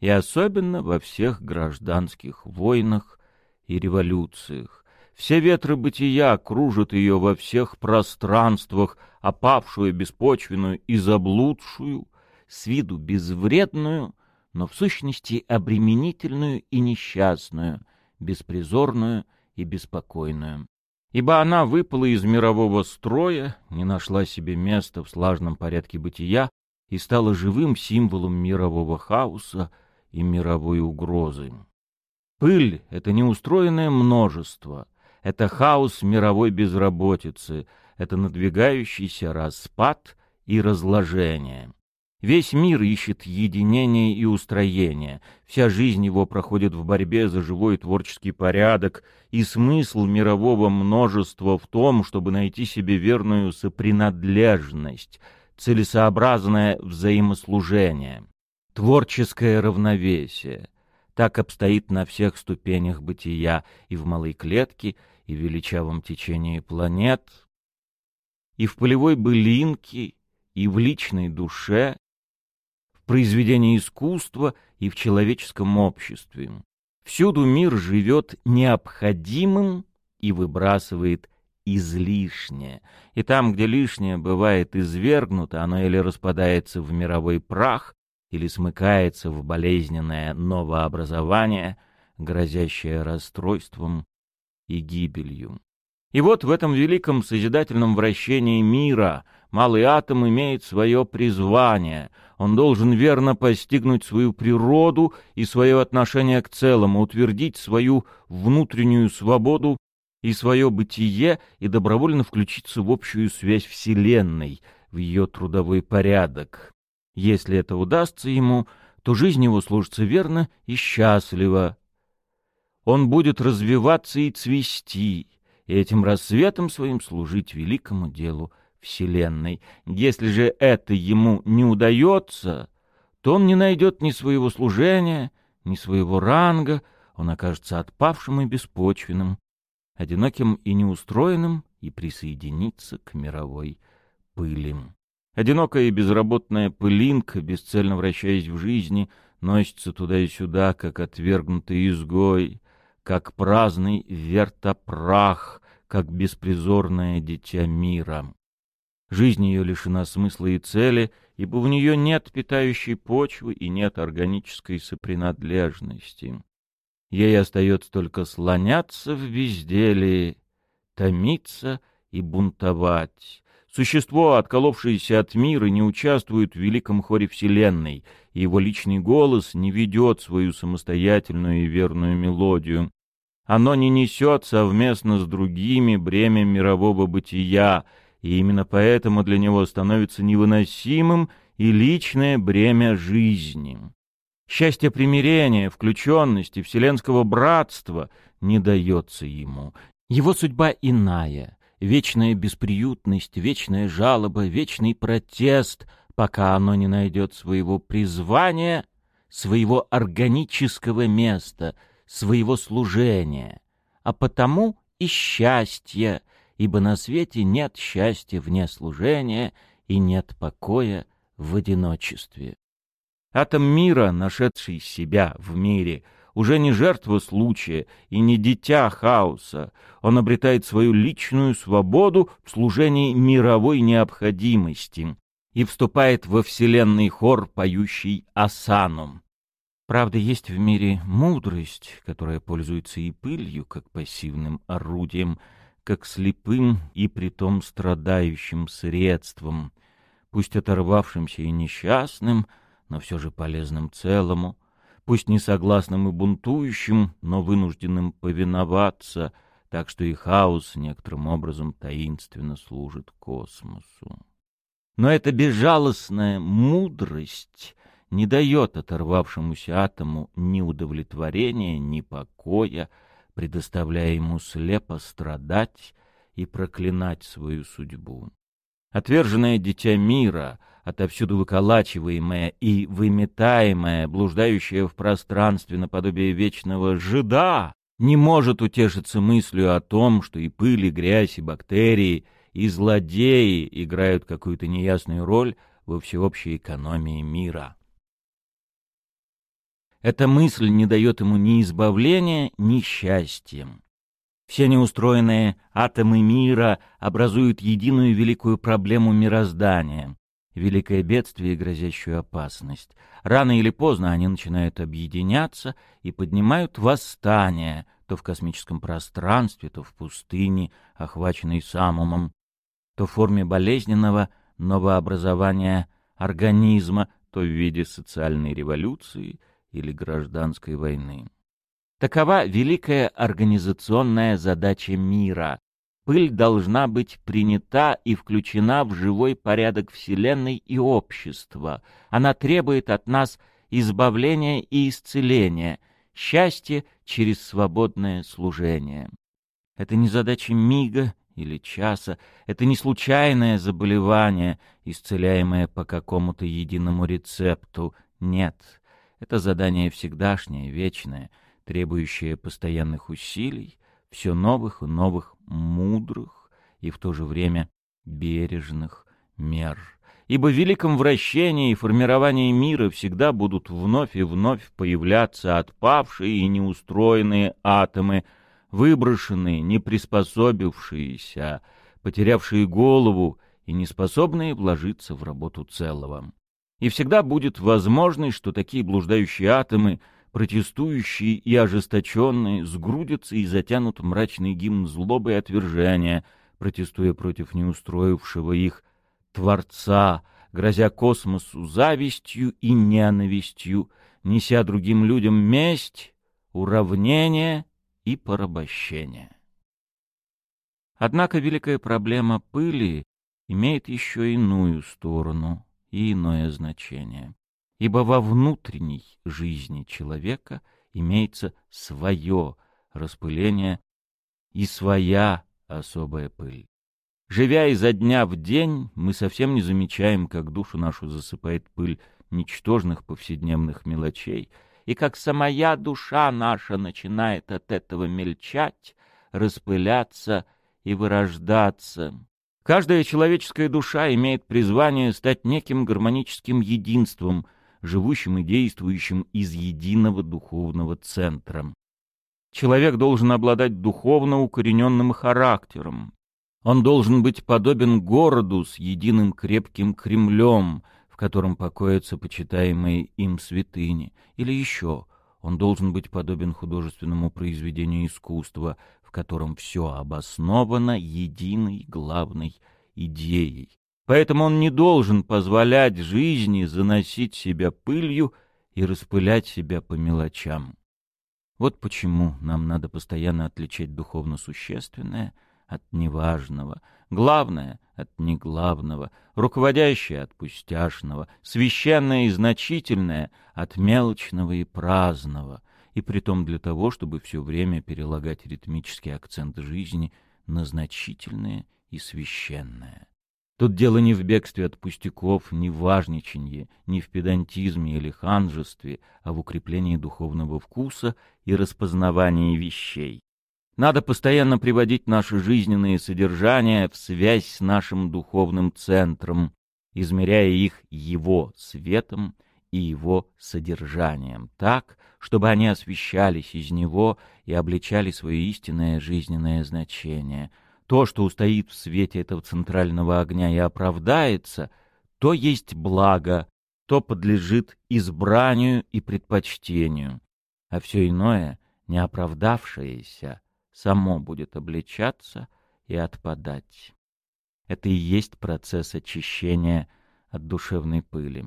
и особенно во всех гражданских войнах и революциях. Все ветры бытия кружат ее во всех пространствах, опавшую, беспочвенную и заблудшую, с виду безвредную, но в сущности обременительную и несчастную, беспризорную и беспокойную. Ибо она выпала из мирового строя, не нашла себе места в слаженном порядке бытия и стала живым символом мирового хаоса и мировой угрозы. Пыль — это неустроенное множество, это хаос мировой безработицы, это надвигающийся распад и разложение. Весь мир ищет единения и устроения. Вся жизнь его проходит в борьбе за живой творческий порядок, и смысл мирового множества в том, чтобы найти себе верную сопринадлежность, целесообразное взаимослужение, творческое равновесие. Так обстоит на всех ступенях бытия и в малой клетке, и в величавом течении планет, и в полевой былинке, и в личной душе, произведении искусства и в человеческом обществе. Всюду мир живет необходимым и выбрасывает излишнее. И там, где лишнее бывает извергнуто, оно или распадается в мировой прах, или смыкается в болезненное новообразование, грозящее расстройством и гибелью. И вот в этом великом созидательном вращении мира малый атом имеет свое призвание — он должен верно постигнуть свою природу и свое отношение к целому, утвердить свою внутреннюю свободу и свое бытие и добровольно включиться в общую связь Вселенной, в ее трудовой порядок. Если это удастся ему, то жизнь его сложится верно и счастливо. Он будет развиваться и цвести, и этим рассветом своим служить великому делу Вселенной. Если же это ему не удается, то он не найдет ни своего служения, ни своего ранга, он окажется отпавшим и беспочвенным, одиноким и неустроенным и присоединится к мировой пыли. Одинокая и безработная пылинка, бесцельно вращаясь в жизни, носится туда и сюда, как отвергнутый изгой, как праздный вертопрах, как беспризорное дитя мира. Жизнь ее лишена смысла и цели, ибо в нее нет питающей почвы и нет органической сопринадлежности. Ей остается только слоняться в безделии, томиться и бунтовать. Существо, отколовшееся от мира, не участвует в великом хоре Вселенной, и его личный голос не ведет свою самостоятельную и верную мелодию. Оно не несет совместно с другими бремя мирового бытия — и именно поэтому для него становится невыносимым и личное бремя жизни. Счастье примирения, включенности, вселенского братства не дается ему. Его судьба иная, вечная бесприютность, вечная жалоба, вечный протест, пока оно не найдет своего призвания, своего органического места, своего служения, а потому и счастье, ибо на свете нет счастья вне служения и нет покоя в одиночестве. Атом мира, нашедший себя в мире, уже не жертва случая и не дитя хаоса. Он обретает свою личную свободу в служении мировой необходимости и вступает во вселенный хор, поющий осаном. Правда, есть в мире мудрость, которая пользуется и пылью, как пассивным орудием — как слепым и притом страдающим средством, пусть оторвавшимся и несчастным, но все же полезным целому, пусть несогласным и бунтующим, но вынужденным повиноваться, так что и хаос некоторым образом таинственно служит космосу. Но эта безжалостная мудрость не дает оторвавшемуся атому ни удовлетворения, ни покоя, предоставляя ему слепо страдать и проклинать свою судьбу. Отверженное дитя мира, отовсюду выколачиваемое и выметаемое, блуждающее в пространстве наподобие вечного жида, не может утешиться мыслью о том, что и пыль, и грязь, и бактерии, и злодеи играют какую-то неясную роль во всеобщей экономии мира. Эта мысль не дает ему ни избавления, ни счастья. Все неустроенные атомы мира образуют единую великую проблему мироздания, великое бедствие и грозящую опасность. Рано или поздно они начинают объединяться и поднимают восстание, то в космическом пространстве, то в пустыне, охваченной самумом, то в форме болезненного новообразования организма, то в виде социальной революции или гражданской войны. Такова великая организационная задача мира. Пыль должна быть принята и включена в живой порядок Вселенной и общества. Она требует от нас избавления и исцеления, счастья через свободное служение. Это не задача мига или часа, это не случайное заболевание, исцеляемое по какому-то единому рецепту. Нет, это задание всегдашнее, вечное — требующее постоянных усилий, все новых и новых мудрых и в то же время бережных мер. Ибо в великом вращении и формировании мира всегда будут вновь и вновь появляться отпавшие и неустроенные атомы, выброшенные, не приспособившиеся, потерявшие голову и неспособные вложиться в работу целого. И всегда будет возможность, что такие блуждающие атомы — протестующие и ожесточенные сгрудятся и затянут мрачный гимн злобы и отвержения, протестуя против неустроившего их Творца, грозя космосу завистью и ненавистью, неся другим людям месть, уравнение и порабощение. Однако великая проблема пыли имеет еще иную сторону и иное значение ибо во внутренней жизни человека имеется свое распыление и своя особая пыль. Живя изо дня в день, мы совсем не замечаем, как душу нашу засыпает пыль ничтожных повседневных мелочей, и как самая душа наша начинает от этого мельчать, распыляться и вырождаться. Каждая человеческая душа имеет призвание стать неким гармоническим единством — живущим и действующим из единого духовного центра. Человек должен обладать духовно укорененным характером. Он должен быть подобен городу с единым крепким Кремлем, в котором покоятся почитаемые им святыни. Или еще, он должен быть подобен художественному произведению искусства, в котором все обосновано единой главной идеей, Поэтому он не должен позволять жизни заносить себя пылью и распылять себя по мелочам. Вот почему нам надо постоянно отличать духовно существенное от неважного, главное от неглавного, руководящее от пустяшного, священное и значительное от мелочного и праздного, и притом для того, чтобы все время перелагать ритмический акцент жизни на значительное и священное. Тут дело не в бегстве от пустяков, не в важничанье, не в педантизме или ханжестве, а в укреплении духовного вкуса и распознавании вещей. Надо постоянно приводить наши жизненные содержания в связь с нашим духовным центром, измеряя их его светом и его содержанием, так, чтобы они освещались из него и обличали свое истинное жизненное значение — то, что устоит в свете этого центрального огня и оправдается, то есть благо, то подлежит избранию и предпочтению, а все иное, не оправдавшееся, само будет обличаться и отпадать. Это и есть процесс очищения от душевной пыли.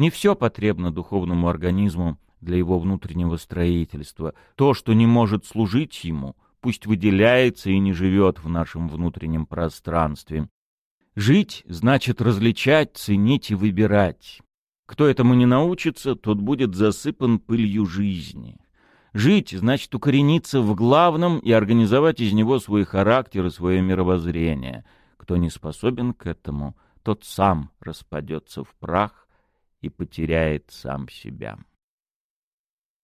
Не все потребно духовному организму для его внутреннего строительства. То, что не может служить ему — пусть выделяется и не живет в нашем внутреннем пространстве. Жить значит различать, ценить и выбирать. Кто этому не научится, тот будет засыпан пылью жизни. Жить значит укорениться в главном и организовать из него свой характер и свое мировоззрение. Кто не способен к этому, тот сам распадется в прах и потеряет сам себя.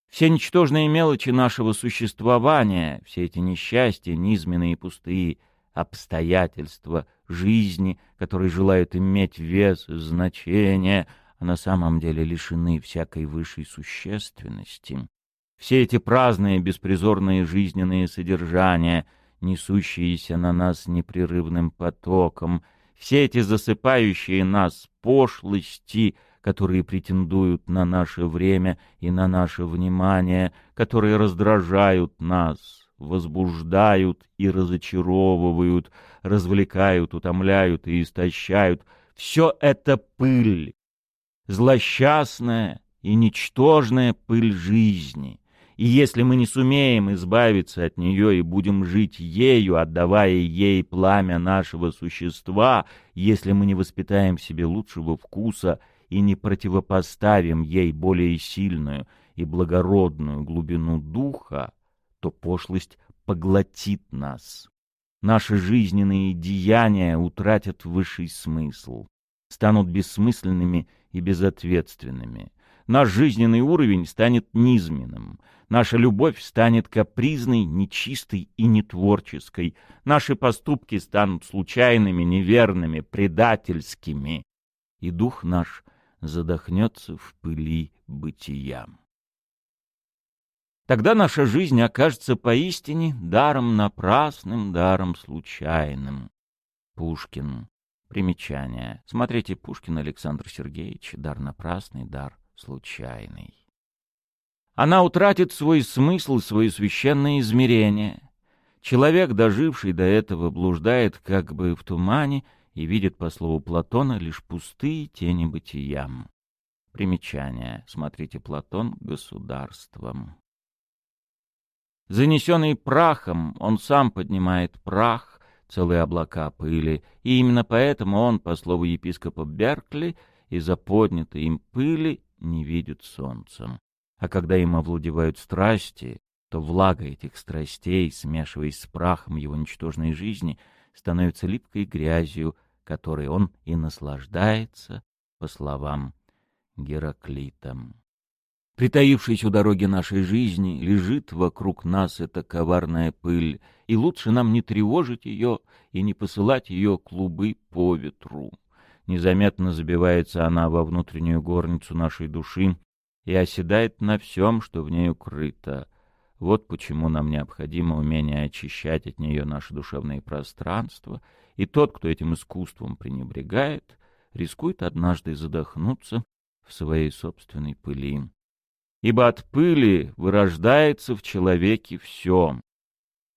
Все ничтожные мелочи нашего существования, все эти несчастья, низменные и пустые обстоятельства жизни, которые желают иметь вес, значение, а на самом деле лишены всякой высшей существенности, Все эти праздные, беспризорные жизненные содержания, несущиеся на нас непрерывным потоком, все эти засыпающие нас пошлости, которые претендуют на наше время и на наше внимание, которые раздражают нас, возбуждают и разочаровывают, развлекают, утомляют и истощают. Все это пыль, злосчастная и ничтожная пыль жизни. И если мы не сумеем избавиться от нее и будем жить ею, отдавая ей пламя нашего существа, если мы не воспитаем в себе лучшего вкуса и не противопоставим ей более сильную и благородную глубину духа, то пошлость поглотит нас. Наши жизненные деяния утратят высший смысл, станут бессмысленными и безответственными. Наш жизненный уровень станет низменным, наша любовь станет капризной, нечистой и нетворческой, наши поступки станут случайными, неверными, предательскими, и дух наш задохнется в пыли бытия. Тогда наша жизнь окажется поистине даром напрасным, даром случайным. Пушкин. Примечание. Смотрите Пушкин Александр Сергеевич. Дар напрасный, дар случайный. Она утратит свой смысл, свое священное измерение. Человек, доживший до этого, блуждает как бы в тумане и видит, по слову Платона, лишь пустые тени бытия. Примечание. Смотрите Платон государством. Занесенный прахом, он сам поднимает прах, целые облака пыли, и именно поэтому он, по слову епископа Беркли, из-за поднятой им пыли не видит солнцем. А когда им овладевают страсти, то влага этих страстей, смешиваясь с прахом его ничтожной жизни, становится липкой грязью, которой он и наслаждается, по словам Гераклитом. Притаившись у дороги нашей жизни, лежит вокруг нас эта коварная пыль, и лучше нам не тревожить ее и не посылать ее клубы по ветру. Незаметно забивается она во внутреннюю горницу нашей души и оседает на всем, что в ней укрыто. Вот почему нам необходимо умение очищать от нее наше душевное пространство, и тот, кто этим искусством пренебрегает, рискует однажды задохнуться в своей собственной пыли ибо от пыли вырождается в человеке все.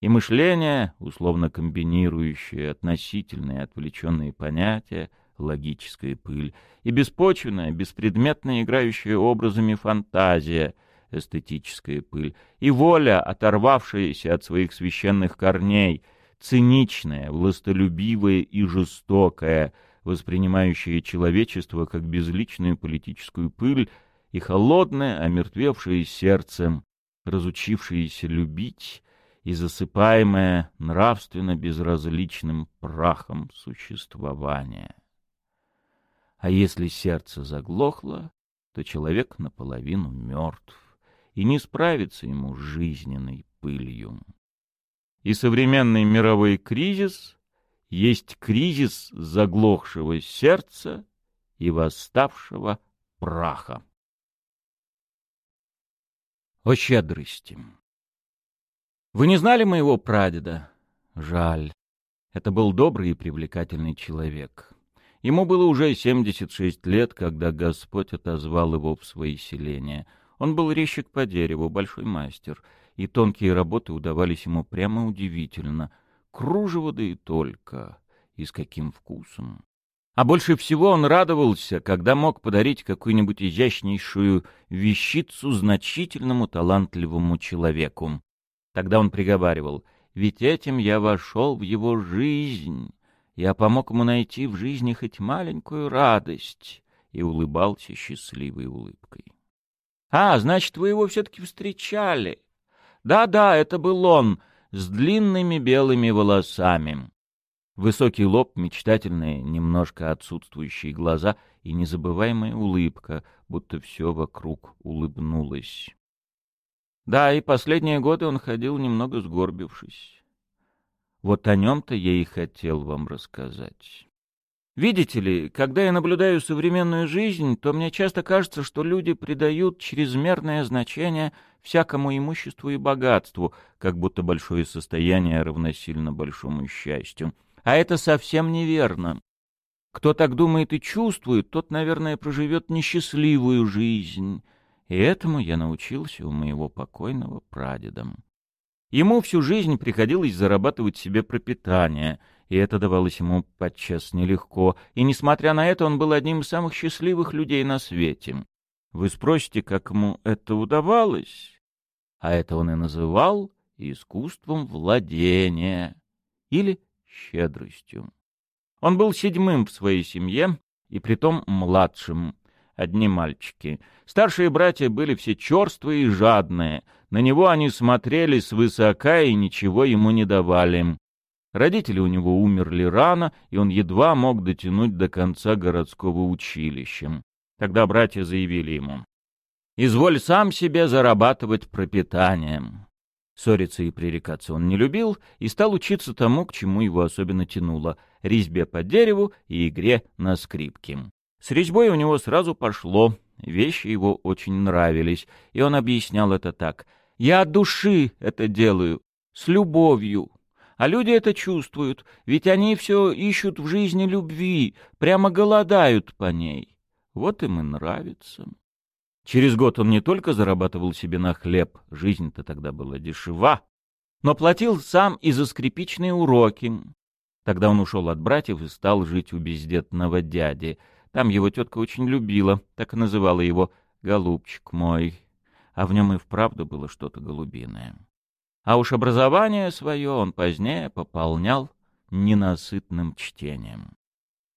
И мышление, условно комбинирующее относительные отвлеченные понятия, логическая пыль, и беспочвенная, беспредметная, играющая образами фантазия, эстетическая пыль, и воля, оторвавшаяся от своих священных корней, циничная, властолюбивая и жестокая, воспринимающая человечество как безличную политическую пыль, и холодное, омертвевшее сердце, разучившееся любить и засыпаемое нравственно безразличным прахом существования. А если сердце заглохло, то человек наполовину мертв, и не справится ему с жизненной пылью. И современный мировой кризис есть кризис заглохшего сердца и восставшего праха о щедрости. Вы не знали моего прадеда? Жаль. Это был добрый и привлекательный человек. Ему было уже 76 лет, когда Господь отозвал его в свои селения. Он был резчик по дереву, большой мастер, и тонкие работы удавались ему прямо удивительно. Кружево да и только. И с каким вкусом. А больше всего он радовался, когда мог подарить какую-нибудь изящнейшую вещицу значительному талантливому человеку. Тогда он приговаривал, «Ведь этим я вошел в его жизнь, я помог ему найти в жизни хоть маленькую радость», и улыбался счастливой улыбкой. «А, значит, вы его все-таки встречали?» «Да-да, это был он, с длинными белыми волосами. Высокий лоб, мечтательные, немножко отсутствующие глаза и незабываемая улыбка, будто все вокруг улыбнулось. Да, и последние годы он ходил немного сгорбившись. Вот о нем-то я и хотел вам рассказать. Видите ли, когда я наблюдаю современную жизнь, то мне часто кажется, что люди придают чрезмерное значение всякому имуществу и богатству, как будто большое состояние равносильно большому счастью. А это совсем неверно. Кто так думает и чувствует, тот, наверное, проживет несчастливую жизнь. И этому я научился у моего покойного прадеда. Ему всю жизнь приходилось зарабатывать себе пропитание, и это давалось ему подчас нелегко, и, несмотря на это, он был одним из самых счастливых людей на свете. Вы спросите, как ему это удавалось? А это он и называл искусством владения или щедростью. Он был седьмым в своей семье, и притом младшим. Одни мальчики. Старшие братья были все черствые и жадные. На него они смотрели свысока и ничего ему не давали. Родители у него умерли рано, и он едва мог дотянуть до конца городского училища. Тогда братья заявили ему, «Изволь сам себе зарабатывать пропитанием». Ссориться и пререкаться он не любил и стал учиться тому, к чему его особенно тянуло — резьбе по дереву и игре на скрипке. С резьбой у него сразу пошло, вещи его очень нравились, и он объяснял это так. «Я от души это делаю, с любовью». А люди это чувствуют, ведь они все ищут в жизни любви, прямо голодают по ней. Вот им и нравится. Через год он не только зарабатывал себе на хлеб, жизнь-то тогда была дешева, но платил сам и за скрипичные уроки. Тогда он ушел от братьев и стал жить у бездетного дяди. Там его тетка очень любила, так и называла его «голубчик мой». А в нем и вправду было что-то голубиное. А уж образование свое он позднее пополнял ненасытным чтением.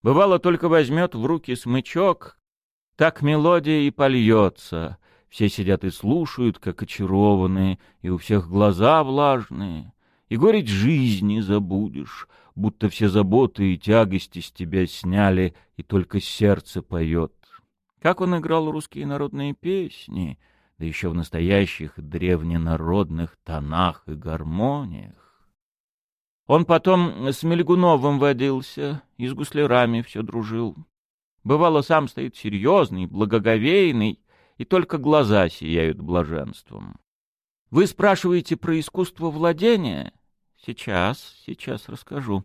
Бывало, только возьмет в руки смычок, так мелодия и польется. Все сидят и слушают, как очарованные, и у всех глаза влажные. И горечь жизни забудешь, будто все заботы и тягости с тебя сняли, и только сердце поет. Как он играл русские народные песни, да еще в настоящих древненародных тонах и гармониях. Он потом с Мельгуновым водился, и с гуслярами все дружил. Бывало, сам стоит серьезный, благоговейный, и только глаза сияют блаженством. Вы спрашиваете про искусство владения? Сейчас, сейчас расскажу.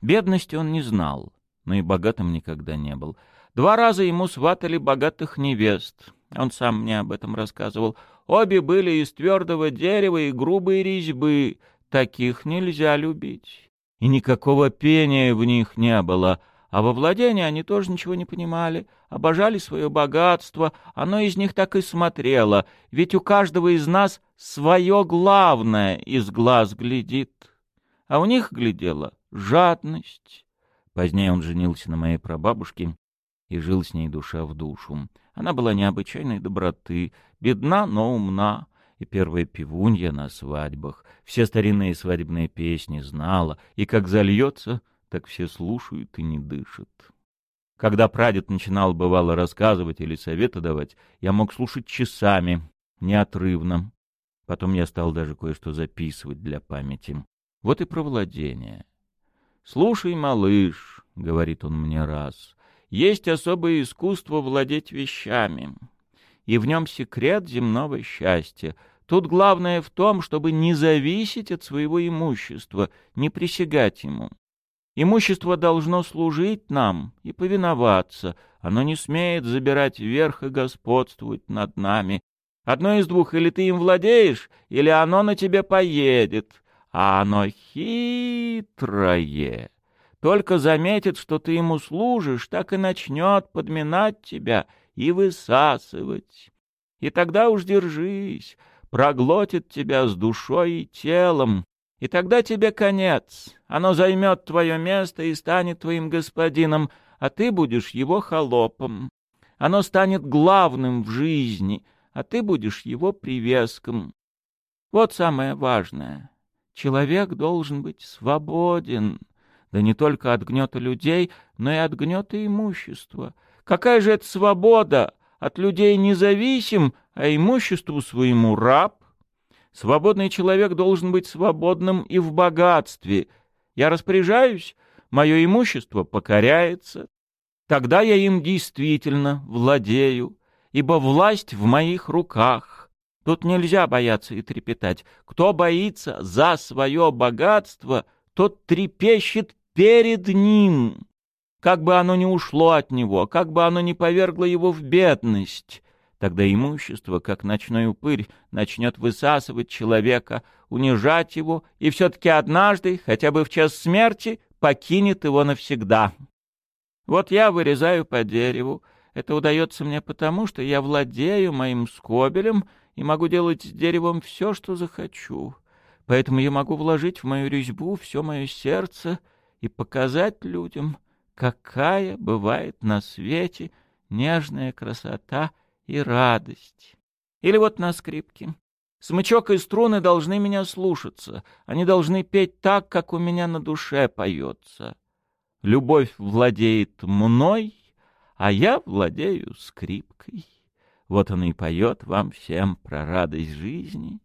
Бедности он не знал, но и богатым никогда не был. Два раза ему сватали богатых невест. Он сам мне об этом рассказывал. Обе были из твердого дерева и грубой резьбы. Таких нельзя любить. И никакого пения в них не было — во владении они тоже ничего не понимали, обожали свое богатство, оно из них так и смотрело, ведь у каждого из нас свое главное из глаз глядит. А у них глядела жадность. Позднее он женился на моей прабабушке и жил с ней душа в душу. Она была необычайной доброты, бедна, но умна, и первая пивунья на свадьбах. Все старинные свадебные песни знала, и как зальется — так все слушают и не дышат. Когда прадед начинал, бывало, рассказывать или советы давать, я мог слушать часами, неотрывно. Потом я стал даже кое-что записывать для памяти. Вот и про владение. «Слушай, малыш», — говорит он мне раз, — «есть особое искусство владеть вещами, и в нем секрет земного счастья. Тут главное в том, чтобы не зависеть от своего имущества, не присягать ему. Имущество должно служить нам и повиноваться. Оно не смеет забирать верх и господствовать над нами. Одно из двух, или ты им владеешь, или оно на тебе поедет. А оно хитрое. Только заметит, что ты ему служишь, так и начнет подминать тебя и высасывать. И тогда уж держись, проглотит тебя с душой и телом, и тогда тебе конец. Оно займет твое место и станет твоим господином, а ты будешь его холопом. Оно станет главным в жизни, а ты будешь его привеском. Вот самое важное. Человек должен быть свободен, да не только от гнета людей, но и от гнета имущества. Какая же это свобода? От людей независим, а имуществу своему раб? Свободный человек должен быть свободным и в богатстве. Я распоряжаюсь, мое имущество покоряется. Тогда я им действительно владею, ибо власть в моих руках. Тут нельзя бояться и трепетать. Кто боится за свое богатство, тот трепещет перед ним. Как бы оно ни ушло от него, как бы оно ни повергло его в бедность, тогда имущество, как ночной упырь, начнет высасывать человека, унижать его и все-таки однажды, хотя бы в час смерти, покинет его навсегда. Вот я вырезаю по дереву. Это удается мне потому, что я владею моим скобелем и могу делать с деревом все, что захочу. Поэтому я могу вложить в мою резьбу все мое сердце и показать людям, какая бывает на свете нежная красота и радость. Или вот на скрипке. Смычок и струны должны меня слушаться. Они должны петь так, как у меня на душе поется. Любовь владеет мной, а я владею скрипкой. Вот он и поет вам всем про радость жизни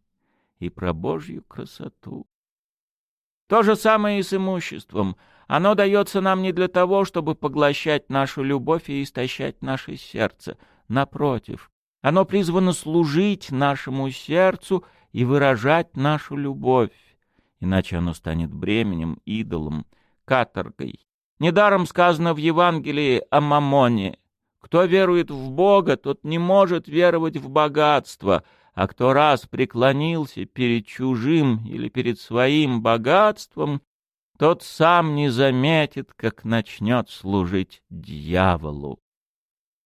и про Божью красоту. То же самое и с имуществом. Оно дается нам не для того, чтобы поглощать нашу любовь и истощать наше сердце. Напротив, оно призвано служить нашему сердцу и выражать нашу любовь. Иначе оно станет бременем, идолом, каторгой. Недаром сказано в Евангелии о Мамоне. Кто верует в Бога, тот не может веровать в богатство, а кто раз преклонился перед чужим или перед своим богатством, тот сам не заметит, как начнет служить дьяволу.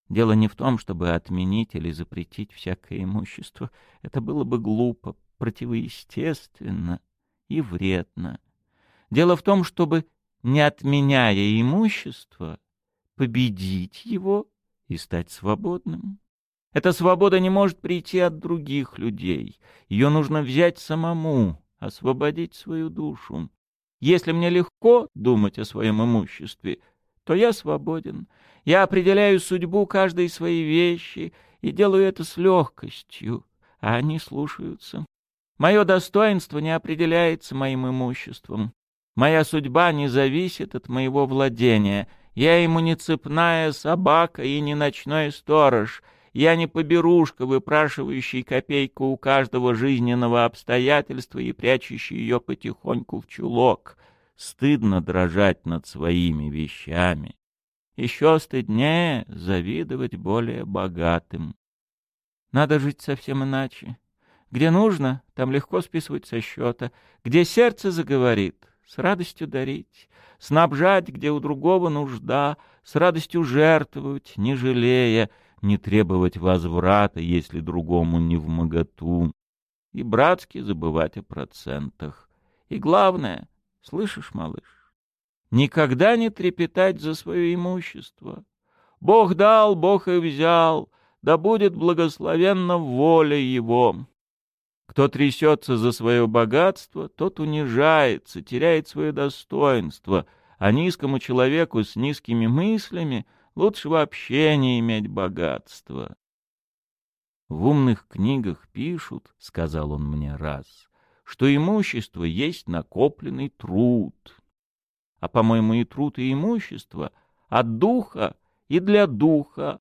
Дело не в том, чтобы отменить или запретить всякое имущество. Это было бы глупо, противоестественно и вредно. Дело в том, чтобы, не отменяя имущество, победить его и стать свободным. Эта свобода не может прийти от других людей. Ее нужно взять самому, освободить свою душу. Если мне легко думать о своем имуществе, то я свободен. Я определяю судьбу каждой своей вещи и делаю это с легкостью, а они слушаются. Мое достоинство не определяется моим имуществом. Моя судьба не зависит от моего владения. Я ему не цепная собака и не ночной сторож. Я не поберушка, выпрашивающий копейку у каждого жизненного обстоятельства и прячущий ее потихоньку в чулок. Стыдно дрожать над своими вещами. Еще стыднее завидовать более богатым. Надо жить совсем иначе. Где нужно, там легко списывать со счета. Где сердце заговорит, с радостью дарить. Снабжать, где у другого нужда, с радостью жертвовать, не жалея, не требовать возврата, если другому не в моготу. И братски забывать о процентах. И главное, слышишь, малыш, никогда не трепетать за свое имущество. Бог дал, Бог и взял, да будет благословенна воля Его. Кто трясется за свое богатство, тот унижается, теряет свое достоинство, а низкому человеку с низкими мыслями лучше вообще не иметь богатства. В умных книгах пишут, — сказал он мне раз, — что имущество есть накопленный труд а, по-моему, и труд, и имущество, от духа и для духа.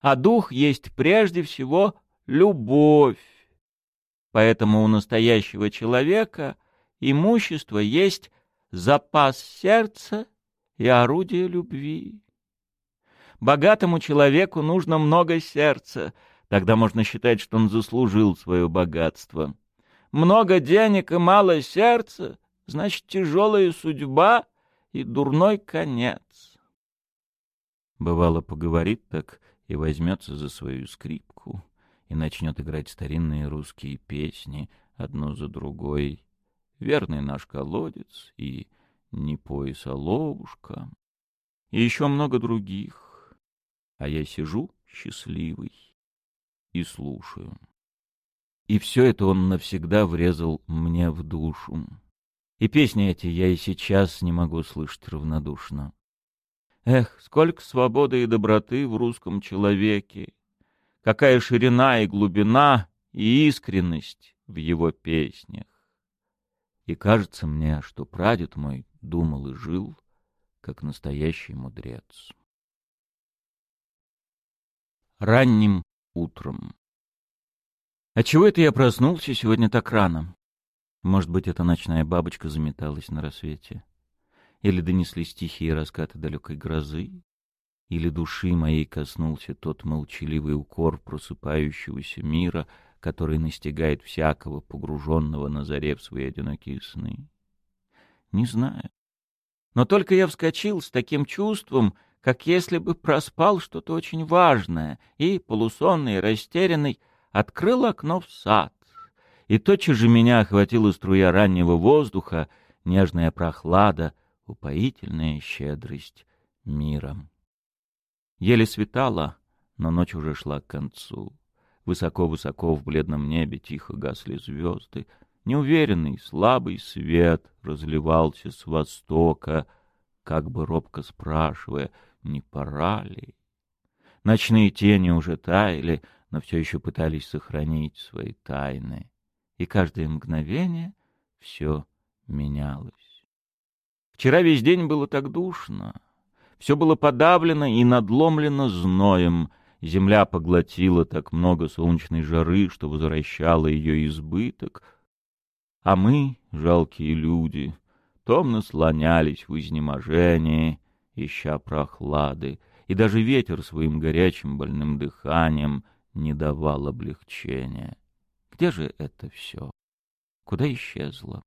А дух есть прежде всего любовь. Поэтому у настоящего человека имущество есть запас сердца и орудие любви. Богатому человеку нужно много сердца, тогда можно считать, что он заслужил свое богатство. Много денег и мало сердца, значит, тяжелая судьба и дурной конец. Бывало, поговорит так и возьмется за свою скрипку и начнет играть старинные русские песни одну за другой. Верный наш колодец и «Не пой, соловушка» и еще много других. А я сижу счастливый и слушаю. И все это он навсегда врезал мне в душу. И песни эти я и сейчас не могу слышать равнодушно. Эх, сколько свободы и доброты в русском человеке! Какая ширина и глубина и искренность в его песнях! И кажется мне, что прадед мой думал и жил, как настоящий мудрец. Ранним утром А чего это я проснулся сегодня так рано? Может быть, эта ночная бабочка заметалась на рассвете? Или донеслись тихие раскаты далекой грозы? Или души моей коснулся тот молчаливый укор просыпающегося мира, который настигает всякого погруженного на заре в свои одинокие сны? Не знаю. Но только я вскочил с таким чувством, как если бы проспал что-то очень важное, и, полусонный и растерянный, открыл окно в сад. И тотчас же меня охватила струя раннего воздуха, нежная прохлада, упоительная щедрость миром. Еле светало, но ночь уже шла к концу. Высоко-высоко в бледном небе тихо гасли звезды. Неуверенный, слабый свет разливался с востока, как бы робко спрашивая, не пора ли. Ночные тени уже таяли, но все еще пытались сохранить свои тайны. И каждое мгновение все менялось. Вчера весь день было так душно. Все было подавлено и надломлено зноем. Земля поглотила так много солнечной жары, что возвращала ее избыток. А мы, жалкие люди, томно слонялись в изнеможении, ища прохлады, и даже ветер своим горячим больным дыханием не давал облегчения. Где же это все? Куда исчезло?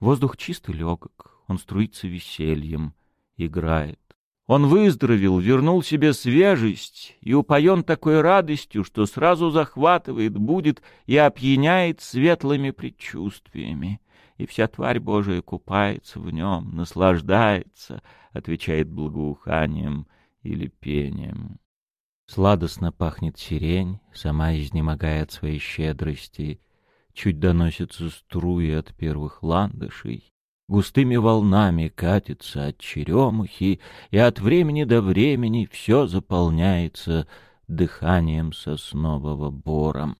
Воздух чистый легок, он струится весельем, играет. Он выздоровел, вернул себе свежесть и упоен такой радостью, что сразу захватывает, будет и опьяняет светлыми предчувствиями. И вся тварь Божия купается в нем, наслаждается, отвечает благоуханием или пением. Сладостно пахнет сирень, сама изнемогая от своей щедрости. Чуть доносятся струи от первых ландышей. Густыми волнами катится от черемухи, и от времени до времени все заполняется дыханием соснового бором.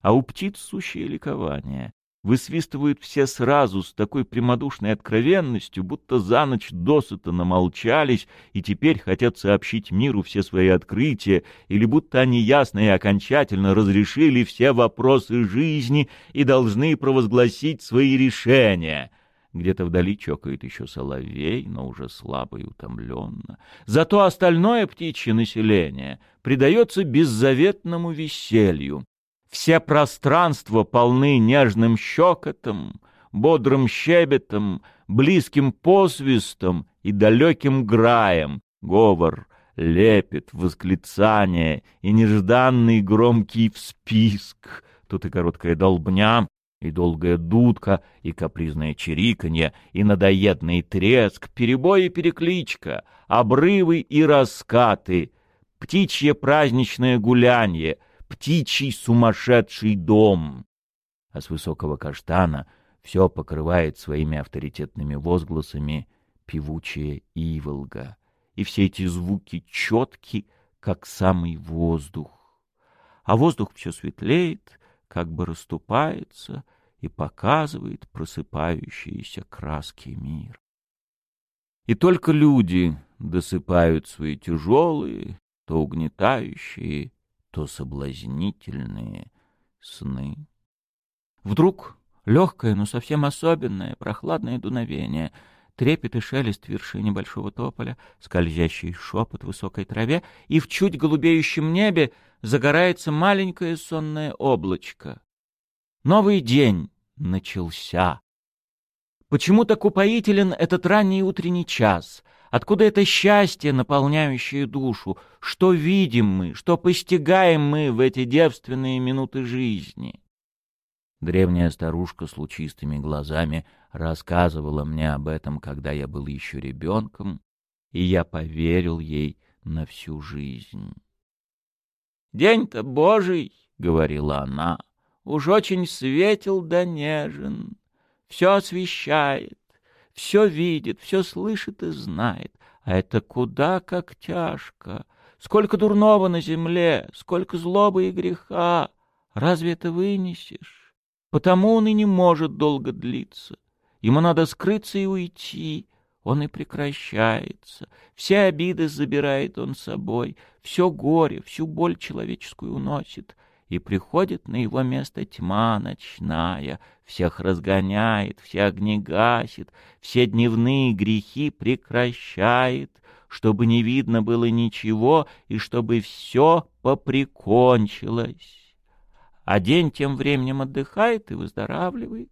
А у птиц сущее ликование высвистывают все сразу с такой прямодушной откровенностью, будто за ночь досыта намолчались и теперь хотят сообщить миру все свои открытия, или будто они ясно и окончательно разрешили все вопросы жизни и должны провозгласить свои решения. Где-то вдали чокает еще соловей, но уже слабо и утомленно. Зато остальное птичье население предается беззаветному веселью. Все пространства полны нежным щекотом, бодрым щебетом, близким посвистом и далеким граем, говор, лепет, восклицание и нежданный громкий всписк. Тут и короткая долбня, и долгая дудка, и капризное чириканье, и надоедный треск, перебой и перекличка, обрывы и раскаты, птичье праздничное гулянье — птичий сумасшедший дом. А с высокого каштана все покрывает своими авторитетными возгласами певучая иволга. И все эти звуки четки, как самый воздух. А воздух все светлеет, как бы расступается и показывает просыпающиеся краски мир. И только люди досыпают свои тяжелые, то угнетающие, то соблазнительные сны. Вдруг легкое, но совсем особенное, прохладное дуновение, трепет и шелест в вершине большого тополя, скользящий шепот в высокой траве, и в чуть голубеющем небе загорается маленькое сонное облачко. Новый день начался. Почему так упоителен этот ранний утренний час — Откуда это счастье, наполняющее душу? Что видим мы, что постигаем мы в эти девственные минуты жизни? Древняя старушка с лучистыми глазами рассказывала мне об этом, когда я был еще ребенком, и я поверил ей на всю жизнь. «День-то Божий!» — говорила она. «Уж очень светел да нежен, все освещает, все видит, все слышит и знает. А это куда как тяжко. Сколько дурного на земле, сколько злобы и греха. Разве это вынесешь? Потому он и не может долго длиться. Ему надо скрыться и уйти. Он и прекращается. Все обиды забирает он с собой. Все горе, всю боль человеческую уносит. И приходит на его место тьма ночная, всех разгоняет, все огни гасит, все дневные грехи прекращает, чтобы не видно было ничего и чтобы все поприкончилось. А день тем временем отдыхает и выздоравливает.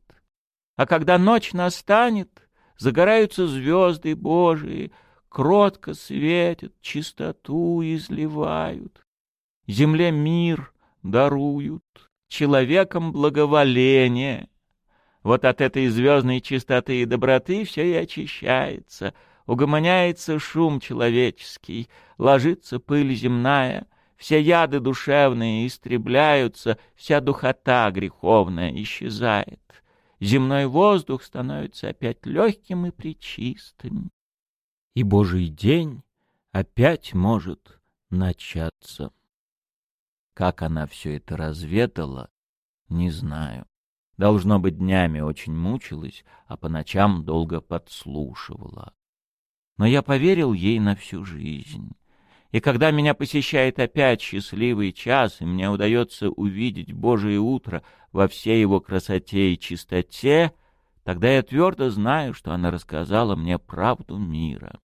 А когда ночь настанет, загораются звезды Божии, кротко светят, чистоту изливают. Земле мир даруют, человеком благоволение. Вот от этой звездной чистоты и доброты все и очищается, угомоняется шум человеческий, ложится пыль земная, все яды душевные истребляются, вся духота греховная исчезает. Земной воздух становится опять легким и причистым. И Божий день опять может начаться. Как она все это разведала, не знаю. Должно быть, днями очень мучилась, а по ночам долго подслушивала. Но я поверил ей на всю жизнь. И когда меня посещает опять счастливый час, и мне удается увидеть Божие утро во всей его красоте и чистоте, тогда я твердо знаю, что она рассказала мне правду мира.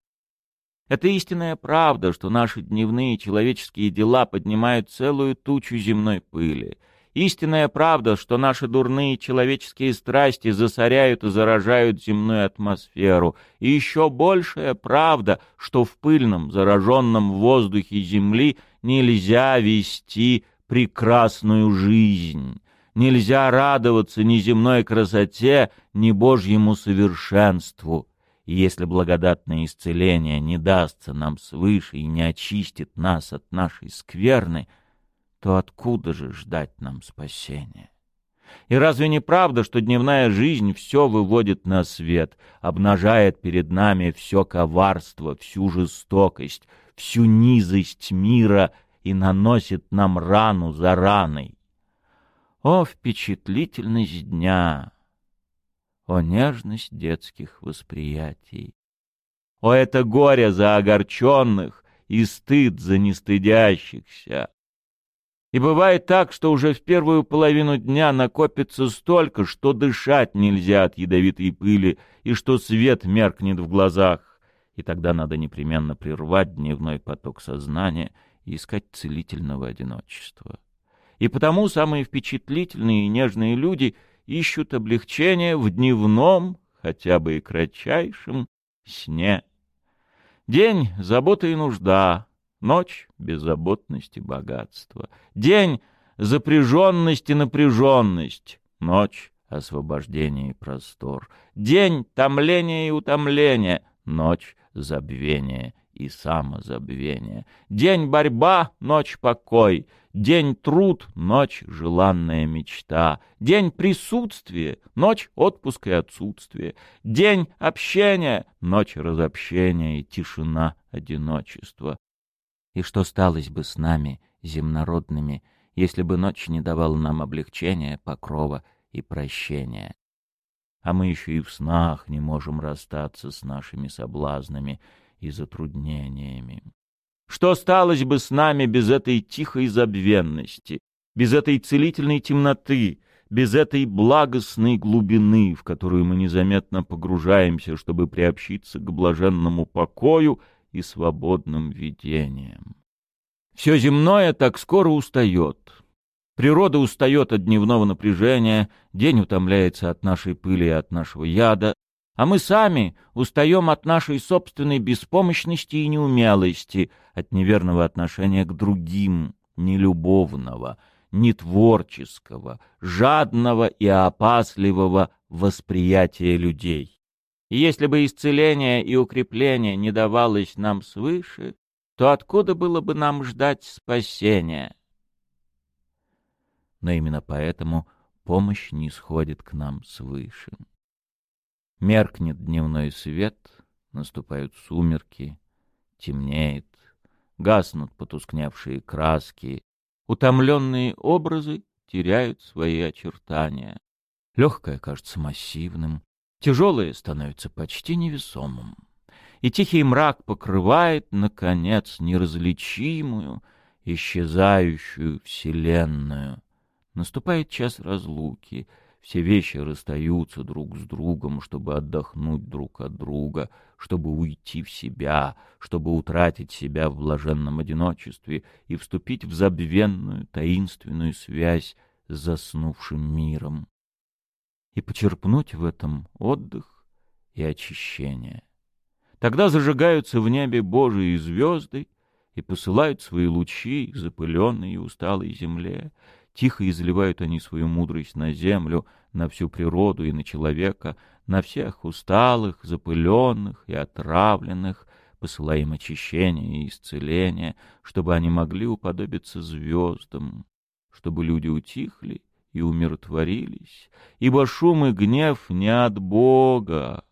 Это истинная правда, что наши дневные человеческие дела поднимают целую тучу земной пыли. Истинная правда, что наши дурные человеческие страсти засоряют и заражают земную атмосферу. И еще большая правда, что в пыльном, зараженном воздухе Земли нельзя вести прекрасную жизнь. Нельзя радоваться ни земной красоте, ни Божьему совершенству. И если благодатное исцеление не дастся нам свыше и не очистит нас от нашей скверны, то откуда же ждать нам спасения? И разве не правда, что дневная жизнь все выводит на свет, обнажает перед нами все коварство, всю жестокость, всю низость мира и наносит нам рану за раной? О, впечатлительность дня! О нежность детских восприятий! О это горе за огорченных и стыд за нестыдящихся! И бывает так, что уже в первую половину дня накопится столько, что дышать нельзя от ядовитой пыли, и что свет меркнет в глазах. И тогда надо непременно прервать дневной поток сознания и искать целительного одиночества. И потому самые впечатлительные и нежные люди — ищут облегчение в дневном, хотя бы и кратчайшем, сне. День — забота и нужда, ночь — беззаботность и богатство. День — запряженность и напряженность, ночь — освобождение и простор. День — томление и утомление, ночь — забвение и самозабвение. День — борьба, ночь — покой — День — труд, ночь — желанная мечта. День — присутствие, ночь — отпуск и отсутствие. День — общения, ночь — разобщения и тишина одиночества. И что сталось бы с нами, земнородными, если бы ночь не давала нам облегчения, покрова и прощения? А мы еще и в снах не можем расстаться с нашими соблазнами и затруднениями. Что сталось бы с нами без этой тихой забвенности, без этой целительной темноты, без этой благостной глубины, в которую мы незаметно погружаемся, чтобы приобщиться к блаженному покою и свободным видениям? Все земное так скоро устает. Природа устает от дневного напряжения, день утомляется от нашей пыли и от нашего яда, а мы сами устаем от нашей собственной беспомощности и неумелости, от неверного отношения к другим, нелюбовного, нетворческого, жадного и опасливого восприятия людей. И если бы исцеление и укрепление не давалось нам свыше, то откуда было бы нам ждать спасения? Но именно поэтому помощь не сходит к нам свыше. Меркнет дневной свет, наступают сумерки, темнеет, гаснут потускневшие краски, утомленные образы теряют свои очертания. Легкое кажется массивным, тяжелое становится почти невесомым. И тихий мрак покрывает, наконец, неразличимую исчезающую Вселенную. Наступает час разлуки, все вещи расстаются друг с другом, чтобы отдохнуть друг от друга, чтобы уйти в себя, чтобы утратить себя в блаженном одиночестве и вступить в забвенную, таинственную связь с заснувшим миром. И почерпнуть в этом отдых и очищение. Тогда зажигаются в небе Божии звезды и посылают свои лучи к запыленной и усталой земле, Тихо изливают они свою мудрость на землю, на всю природу и на человека, на всех усталых, запыленных и отравленных, посылая им очищение и исцеление, чтобы они могли уподобиться звездам, чтобы люди утихли и умиротворились, ибо шум и гнев не от Бога,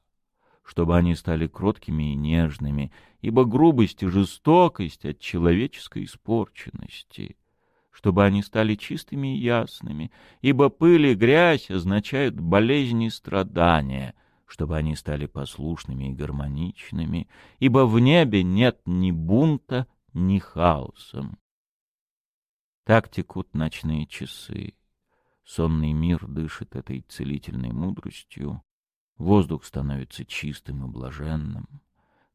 чтобы они стали кроткими и нежными, ибо грубость и жестокость от человеческой испорченности — чтобы они стали чистыми и ясными, ибо пыль и грязь означают болезни и страдания, чтобы они стали послушными и гармоничными, ибо в небе нет ни бунта, ни хаоса. Так текут ночные часы. Сонный мир дышит этой целительной мудростью, воздух становится чистым и блаженным,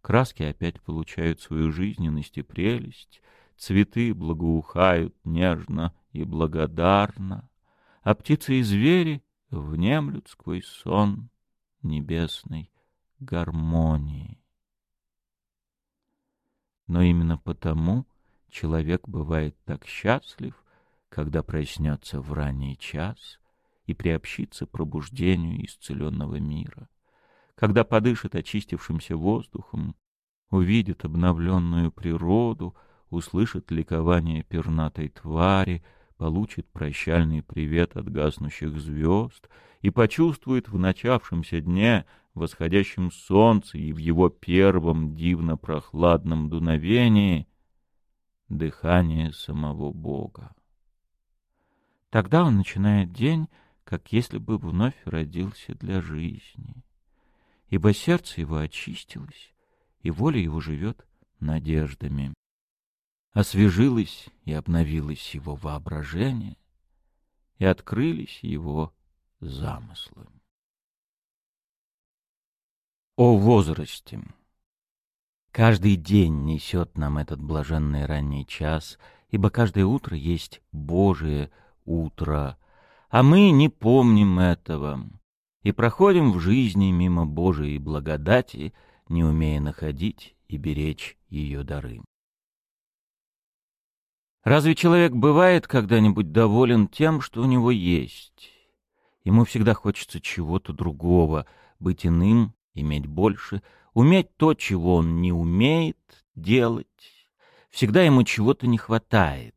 краски опять получают свою жизненность и прелесть — Цветы благоухают нежно и благодарно, А птицы и звери внемлют сквозь сон небесной гармонии. Но именно потому человек бывает так счастлив, когда проснется в ранний час и приобщится пробуждению исцеленного мира, когда подышит очистившимся воздухом, увидит обновленную природу, услышит ликование пернатой твари, получит прощальный привет от гаснущих звезд и почувствует в начавшемся дне, восходящем солнце и в его первом дивно-прохладном дуновении дыхание самого Бога. Тогда он начинает день, как если бы вновь родился для жизни, ибо сердце его очистилось, и воля его живет надеждами освежилось и обновилось его воображение, и открылись его замыслы. О возрасте! Каждый день несет нам этот блаженный ранний час, ибо каждое утро есть Божие утро, а мы не помним этого и проходим в жизни мимо Божией благодати, не умея находить и беречь ее дары. Разве человек бывает когда-нибудь доволен тем, что у него есть? Ему всегда хочется чего-то другого, быть иным, иметь больше, уметь то, чего он не умеет делать. Всегда ему чего-то не хватает.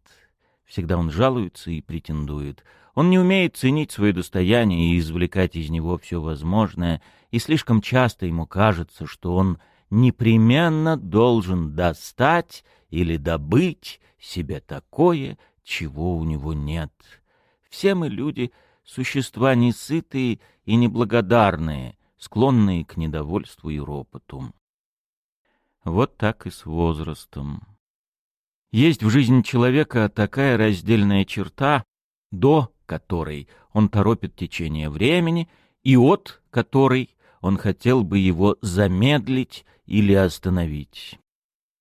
Всегда он жалуется и претендует. Он не умеет ценить свое достояние и извлекать из него все возможное, и слишком часто ему кажется, что он непременно должен достать или добыть себе такое, чего у него нет. Все мы люди — существа несытые и неблагодарные, склонные к недовольству и ропоту. Вот так и с возрастом. Есть в жизни человека такая раздельная черта, до которой он торопит течение времени, и от которой он хотел бы его замедлить или остановить.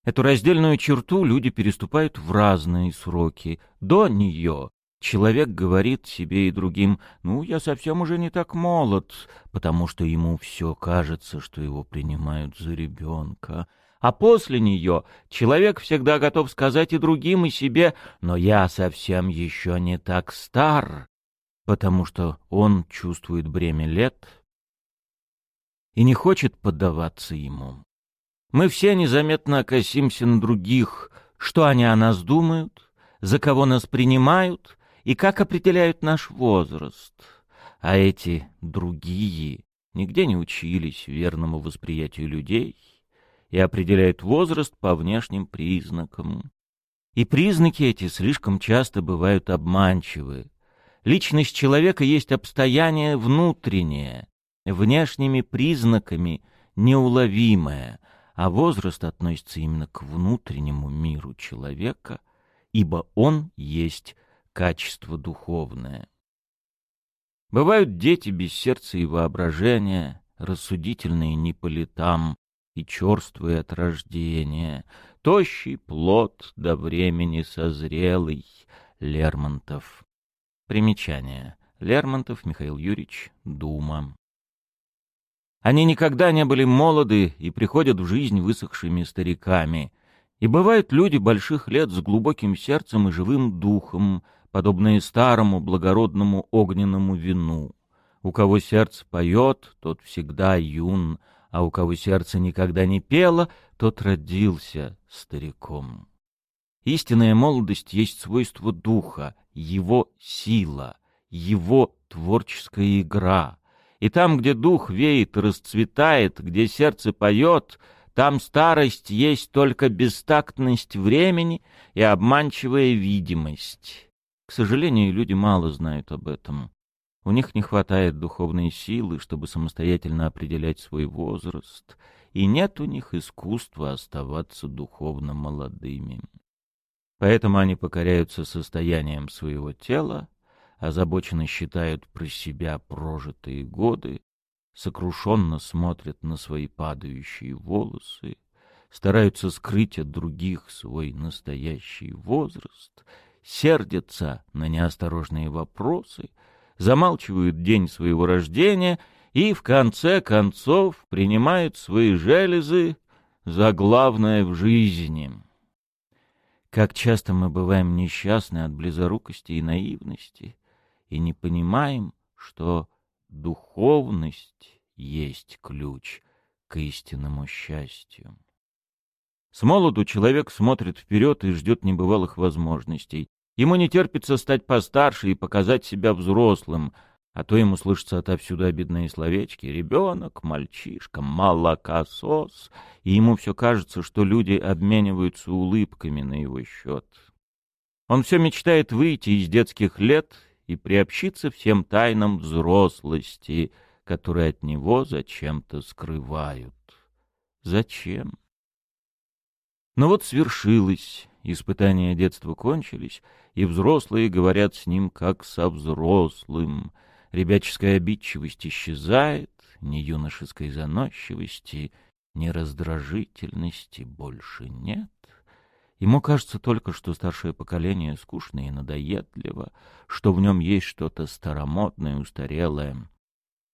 Эту раздельную черту люди переступают в разные сроки. До нее человек говорит себе и другим, «Ну, я совсем уже не так молод», потому что ему все кажется, что его принимают за ребенка. А после нее человек всегда готов сказать и другим, и себе, «Но я совсем еще не так стар», потому что он чувствует бремя лет и не хочет поддаваться ему. Мы все незаметно косимся на других, что они о нас думают, за кого нас принимают и как определяют наш возраст. А эти другие нигде не учились верному восприятию людей и определяют возраст по внешним признакам. И признаки эти слишком часто бывают обманчивы. Личность человека есть обстояние внутреннее, внешними признаками неуловимое — а возраст относится именно к внутреннему миру человека ибо он есть качество духовное. Бывают дети без сердца и воображения, рассудительные не по летам и черствые от рождения, тощий плод до времени созрелый, Лермонтов. Примечание. Лермонтов Михаил Юрьевич, Дума. Они никогда не были молоды и приходят в жизнь высохшими стариками. И бывают люди больших лет с глубоким сердцем и живым духом, подобные старому благородному огненному вину. У кого сердце поет, тот всегда юн, а у кого сердце никогда не пело, тот родился стариком. Истинная молодость есть свойство духа, его сила, его творческая игра. И там, где дух веет расцветает, где сердце поет, там старость есть только бестактность времени и обманчивая видимость. К сожалению, люди мало знают об этом. У них не хватает духовной силы, чтобы самостоятельно определять свой возраст, и нет у них искусства оставаться духовно молодыми. Поэтому они покоряются состоянием своего тела, озабоченно считают про себя прожитые годы, сокрушенно смотрят на свои падающие волосы, стараются скрыть от других свой настоящий возраст, сердятся на неосторожные вопросы, замалчивают день своего рождения и, в конце концов, принимают свои железы за главное в жизни. Как часто мы бываем несчастны от близорукости и наивности и не понимаем, что духовность есть ключ к истинному счастью. С молоду человек смотрит вперед и ждет небывалых возможностей. Ему не терпится стать постарше и показать себя взрослым, а то ему слышатся отовсюду обидные словечки «ребенок», «мальчишка», «молокосос», и ему все кажется, что люди обмениваются улыбками на его счет. Он все мечтает выйти из детских лет и приобщиться всем тайнам взрослости, которые от него зачем-то скрывают. Зачем? Но вот свершилось, испытания детства кончились, и взрослые говорят с ним как со взрослым. Ребяческая обидчивость исчезает, ни юношеской заносчивости, ни раздражительности больше нет. Ему кажется только, что старшее поколение скучно и надоедливо, что в нем есть что-то старомодное, устарелое,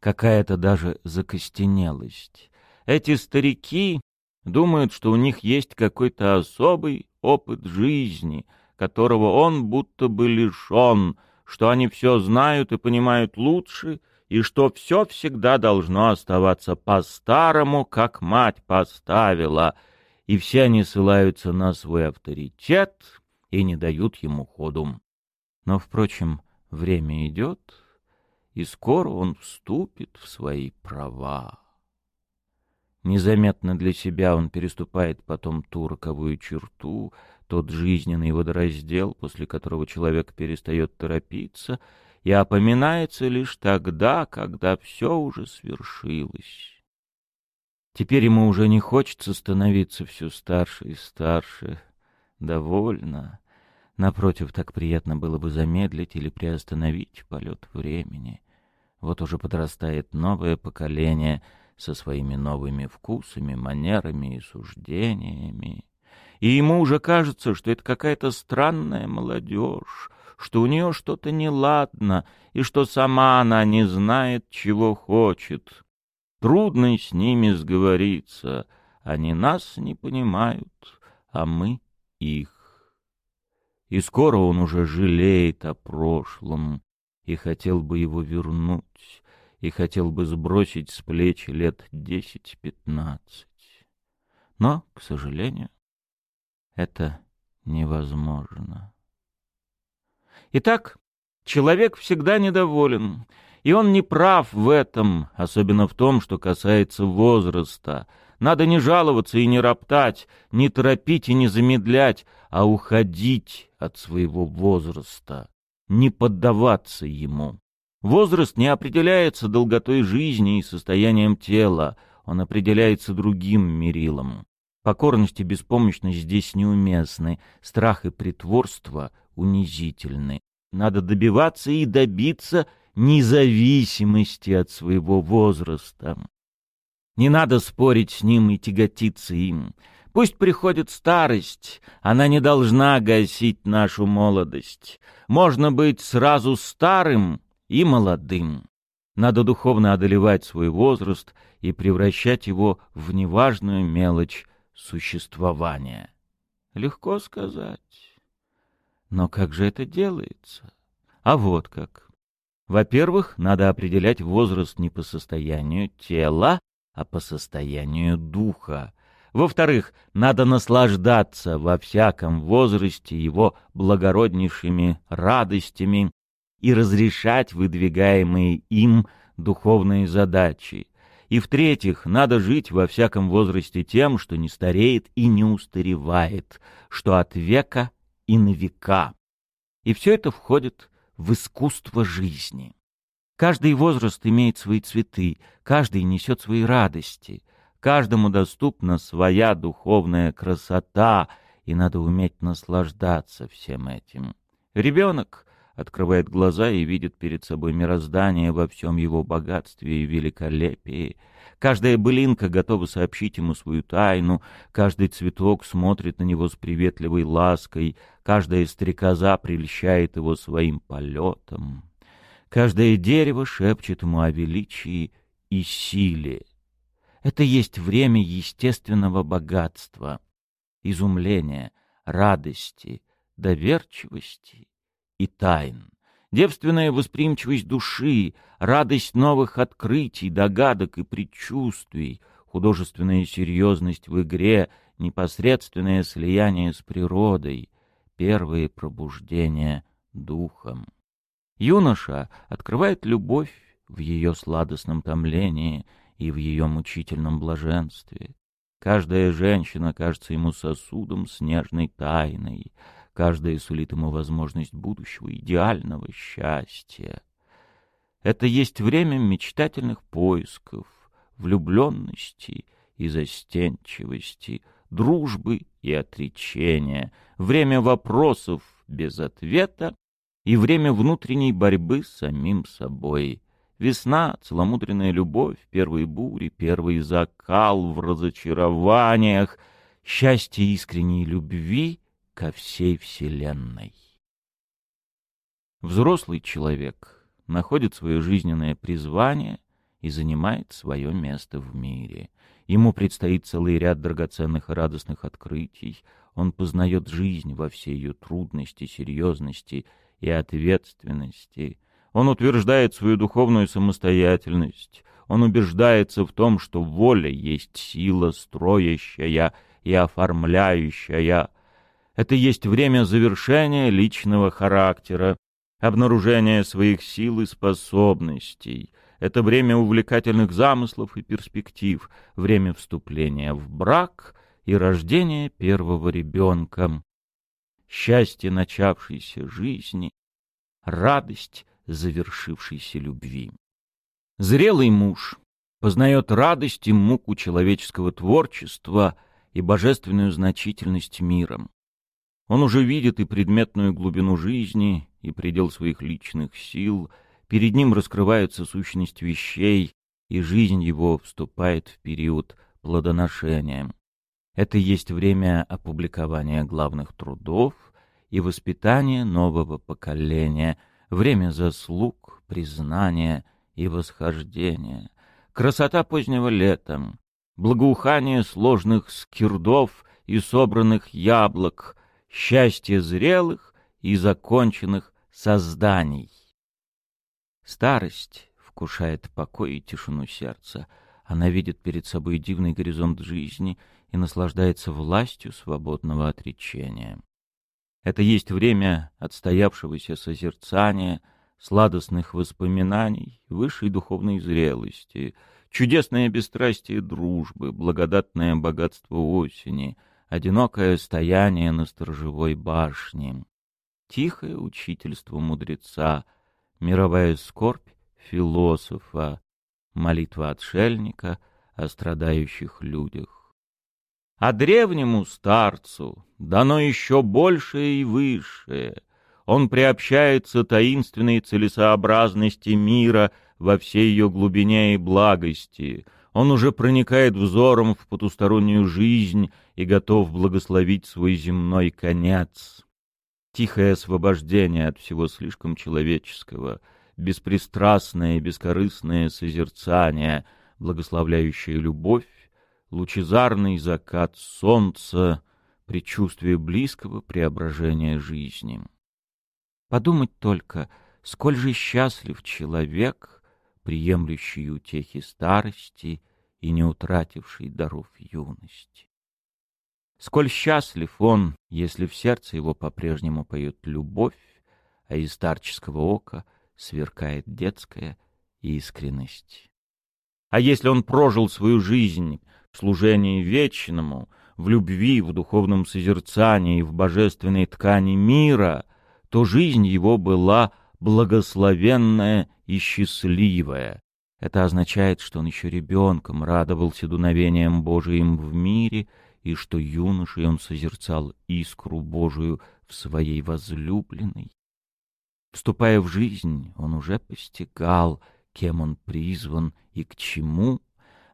какая-то даже закостенелость. Эти старики думают, что у них есть какой-то особый опыт жизни, которого он будто бы лишен, что они все знают и понимают лучше, и что все всегда должно оставаться по-старому, как мать поставила — и все они ссылаются на свой авторитет и не дают ему ходу. Но, впрочем, время идет, и скоро он вступит в свои права. Незаметно для себя он переступает потом ту роковую черту, тот жизненный водораздел, после которого человек перестает торопиться и опоминается лишь тогда, когда все уже свершилось. Теперь ему уже не хочется становиться все старше и старше. Довольно. Напротив, так приятно было бы замедлить или приостановить полет времени. Вот уже подрастает новое поколение со своими новыми вкусами, манерами и суждениями. И ему уже кажется, что это какая-то странная молодежь, что у нее что-то неладно, и что сама она не знает, чего хочет. Трудно с ними сговориться. Они нас не понимают, а мы их. И скоро он уже жалеет о прошлом и хотел бы его вернуть, и хотел бы сбросить с плеч лет десять-пятнадцать. Но, к сожалению, это невозможно. Итак, человек всегда недоволен, и он не прав в этом, особенно в том, что касается возраста. Надо не жаловаться и не роптать, не торопить и не замедлять, а уходить от своего возраста, не поддаваться ему. Возраст не определяется долготой жизни и состоянием тела, он определяется другим мерилом. Покорность и беспомощность здесь неуместны, страх и притворство унизительны. Надо добиваться и добиться независимости от своего возраста. Не надо спорить с ним и тяготиться им. Пусть приходит старость, она не должна гасить нашу молодость. Можно быть сразу старым и молодым. Надо духовно одолевать свой возраст и превращать его в неважную мелочь существования. Легко сказать. Но как же это делается? А вот как. Во-первых, надо определять возраст не по состоянию тела, а по состоянию духа. Во-вторых, надо наслаждаться во всяком возрасте его благороднейшими радостями и разрешать выдвигаемые им духовные задачи. И в-третьих, надо жить во всяком возрасте тем, что не стареет и не устаревает, что от века и на века. И все это входит в искусство жизни. Каждый возраст имеет свои цветы, каждый несет свои радости, каждому доступна своя духовная красота, и надо уметь наслаждаться всем этим. Ребенок открывает глаза и видит перед собой мироздание во всем его богатстве и великолепии. Каждая былинка готова сообщить ему свою тайну, каждый цветок смотрит на него с приветливой лаской, каждая стрекоза прельщает его своим полетом. Каждое дерево шепчет ему о величии и силе. Это есть время естественного богатства, изумления, радости, доверчивости и тайн. Девственная восприимчивость души, радость новых открытий, догадок и предчувствий, художественная серьезность в игре, непосредственное слияние с природой, первые пробуждения духом. Юноша открывает любовь в ее сладостном томлении и в ее мучительном блаженстве. Каждая женщина кажется ему сосудом с нежной тайной, каждая сулит ему возможность будущего идеального счастья. Это есть время мечтательных поисков, влюбленности и застенчивости, дружбы и отречения, время вопросов без ответа и время внутренней борьбы с самим собой. Весна, целомудренная любовь, первые бури, первый закал в разочарованиях, счастье искренней любви ко всей вселенной. Взрослый человек находит свое жизненное призвание и занимает свое место в мире. Ему предстоит целый ряд драгоценных и радостных открытий. Он познает жизнь во всей ее трудности, серьезности и ответственности. Он утверждает свою духовную самостоятельность. Он убеждается в том, что воля есть сила, строящая и оформляющая. Это есть время завершения личного характера, обнаружения своих сил и способностей. Это время увлекательных замыслов и перспектив, время вступления в брак и рождения первого ребенка счастье начавшейся жизни, радость завершившейся любви. Зрелый муж познает радость и муку человеческого творчества и божественную значительность мира. Он уже видит и предметную глубину жизни, и предел своих личных сил, перед ним раскрывается сущность вещей, и жизнь его вступает в период плодоношения. Это есть время опубликования главных трудов и воспитания нового поколения, время заслуг, признания и восхождения, красота позднего лета, благоухание сложных скирдов и собранных яблок, счастье зрелых и законченных созданий. Старость вкушает покой и тишину сердца. Она видит перед собой дивный горизонт жизни — и наслаждается властью свободного отречения. Это есть время отстоявшегося созерцания, сладостных воспоминаний, высшей духовной зрелости, чудесное бесстрастие дружбы, благодатное богатство осени, одинокое стояние на сторожевой башне, тихое учительство мудреца, мировая скорбь философа, молитва отшельника о страдающих людях. А древнему старцу дано еще большее и высшее. Он приобщается таинственной целесообразности мира во всей ее глубине и благости. Он уже проникает взором в потустороннюю жизнь и готов благословить свой земной конец. Тихое освобождение от всего слишком человеческого, беспристрастное и бескорыстное созерцание, благословляющее любовь, лучезарный закат солнца, предчувствие близкого преображения жизни. Подумать только, сколь же счастлив человек, приемлющий утехи старости и не утративший даров юности. Сколь счастлив он, если в сердце его по-прежнему поет любовь, а из старческого ока сверкает детская искренность. А если он прожил свою жизнь в служении вечному, в любви, в духовном созерцании, в божественной ткани мира, то жизнь его была благословенная и счастливая. Это означает, что он еще ребенком радовался дуновением Божиим в мире, и что юношей он созерцал искру Божию в своей возлюбленной. Вступая в жизнь, он уже постигал, кем он призван и к чему,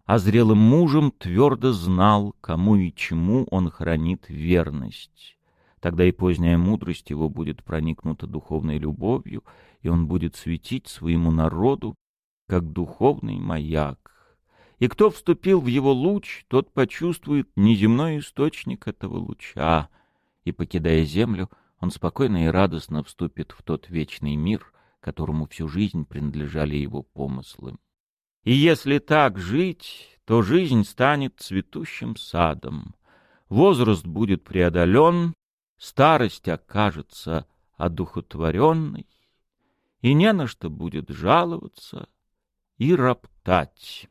а зрелым мужем твердо знал, кому и чему он хранит верность. Тогда и поздняя мудрость его будет проникнута духовной любовью, и он будет светить своему народу, как духовный маяк. И кто вступил в его луч, тот почувствует неземной источник этого луча, и, покидая землю, он спокойно и радостно вступит в тот вечный мир, которому всю жизнь принадлежали его помыслы. И если так жить, то жизнь станет цветущим садом, возраст будет преодолен, старость окажется одухотворенной, и не на что будет жаловаться и роптать.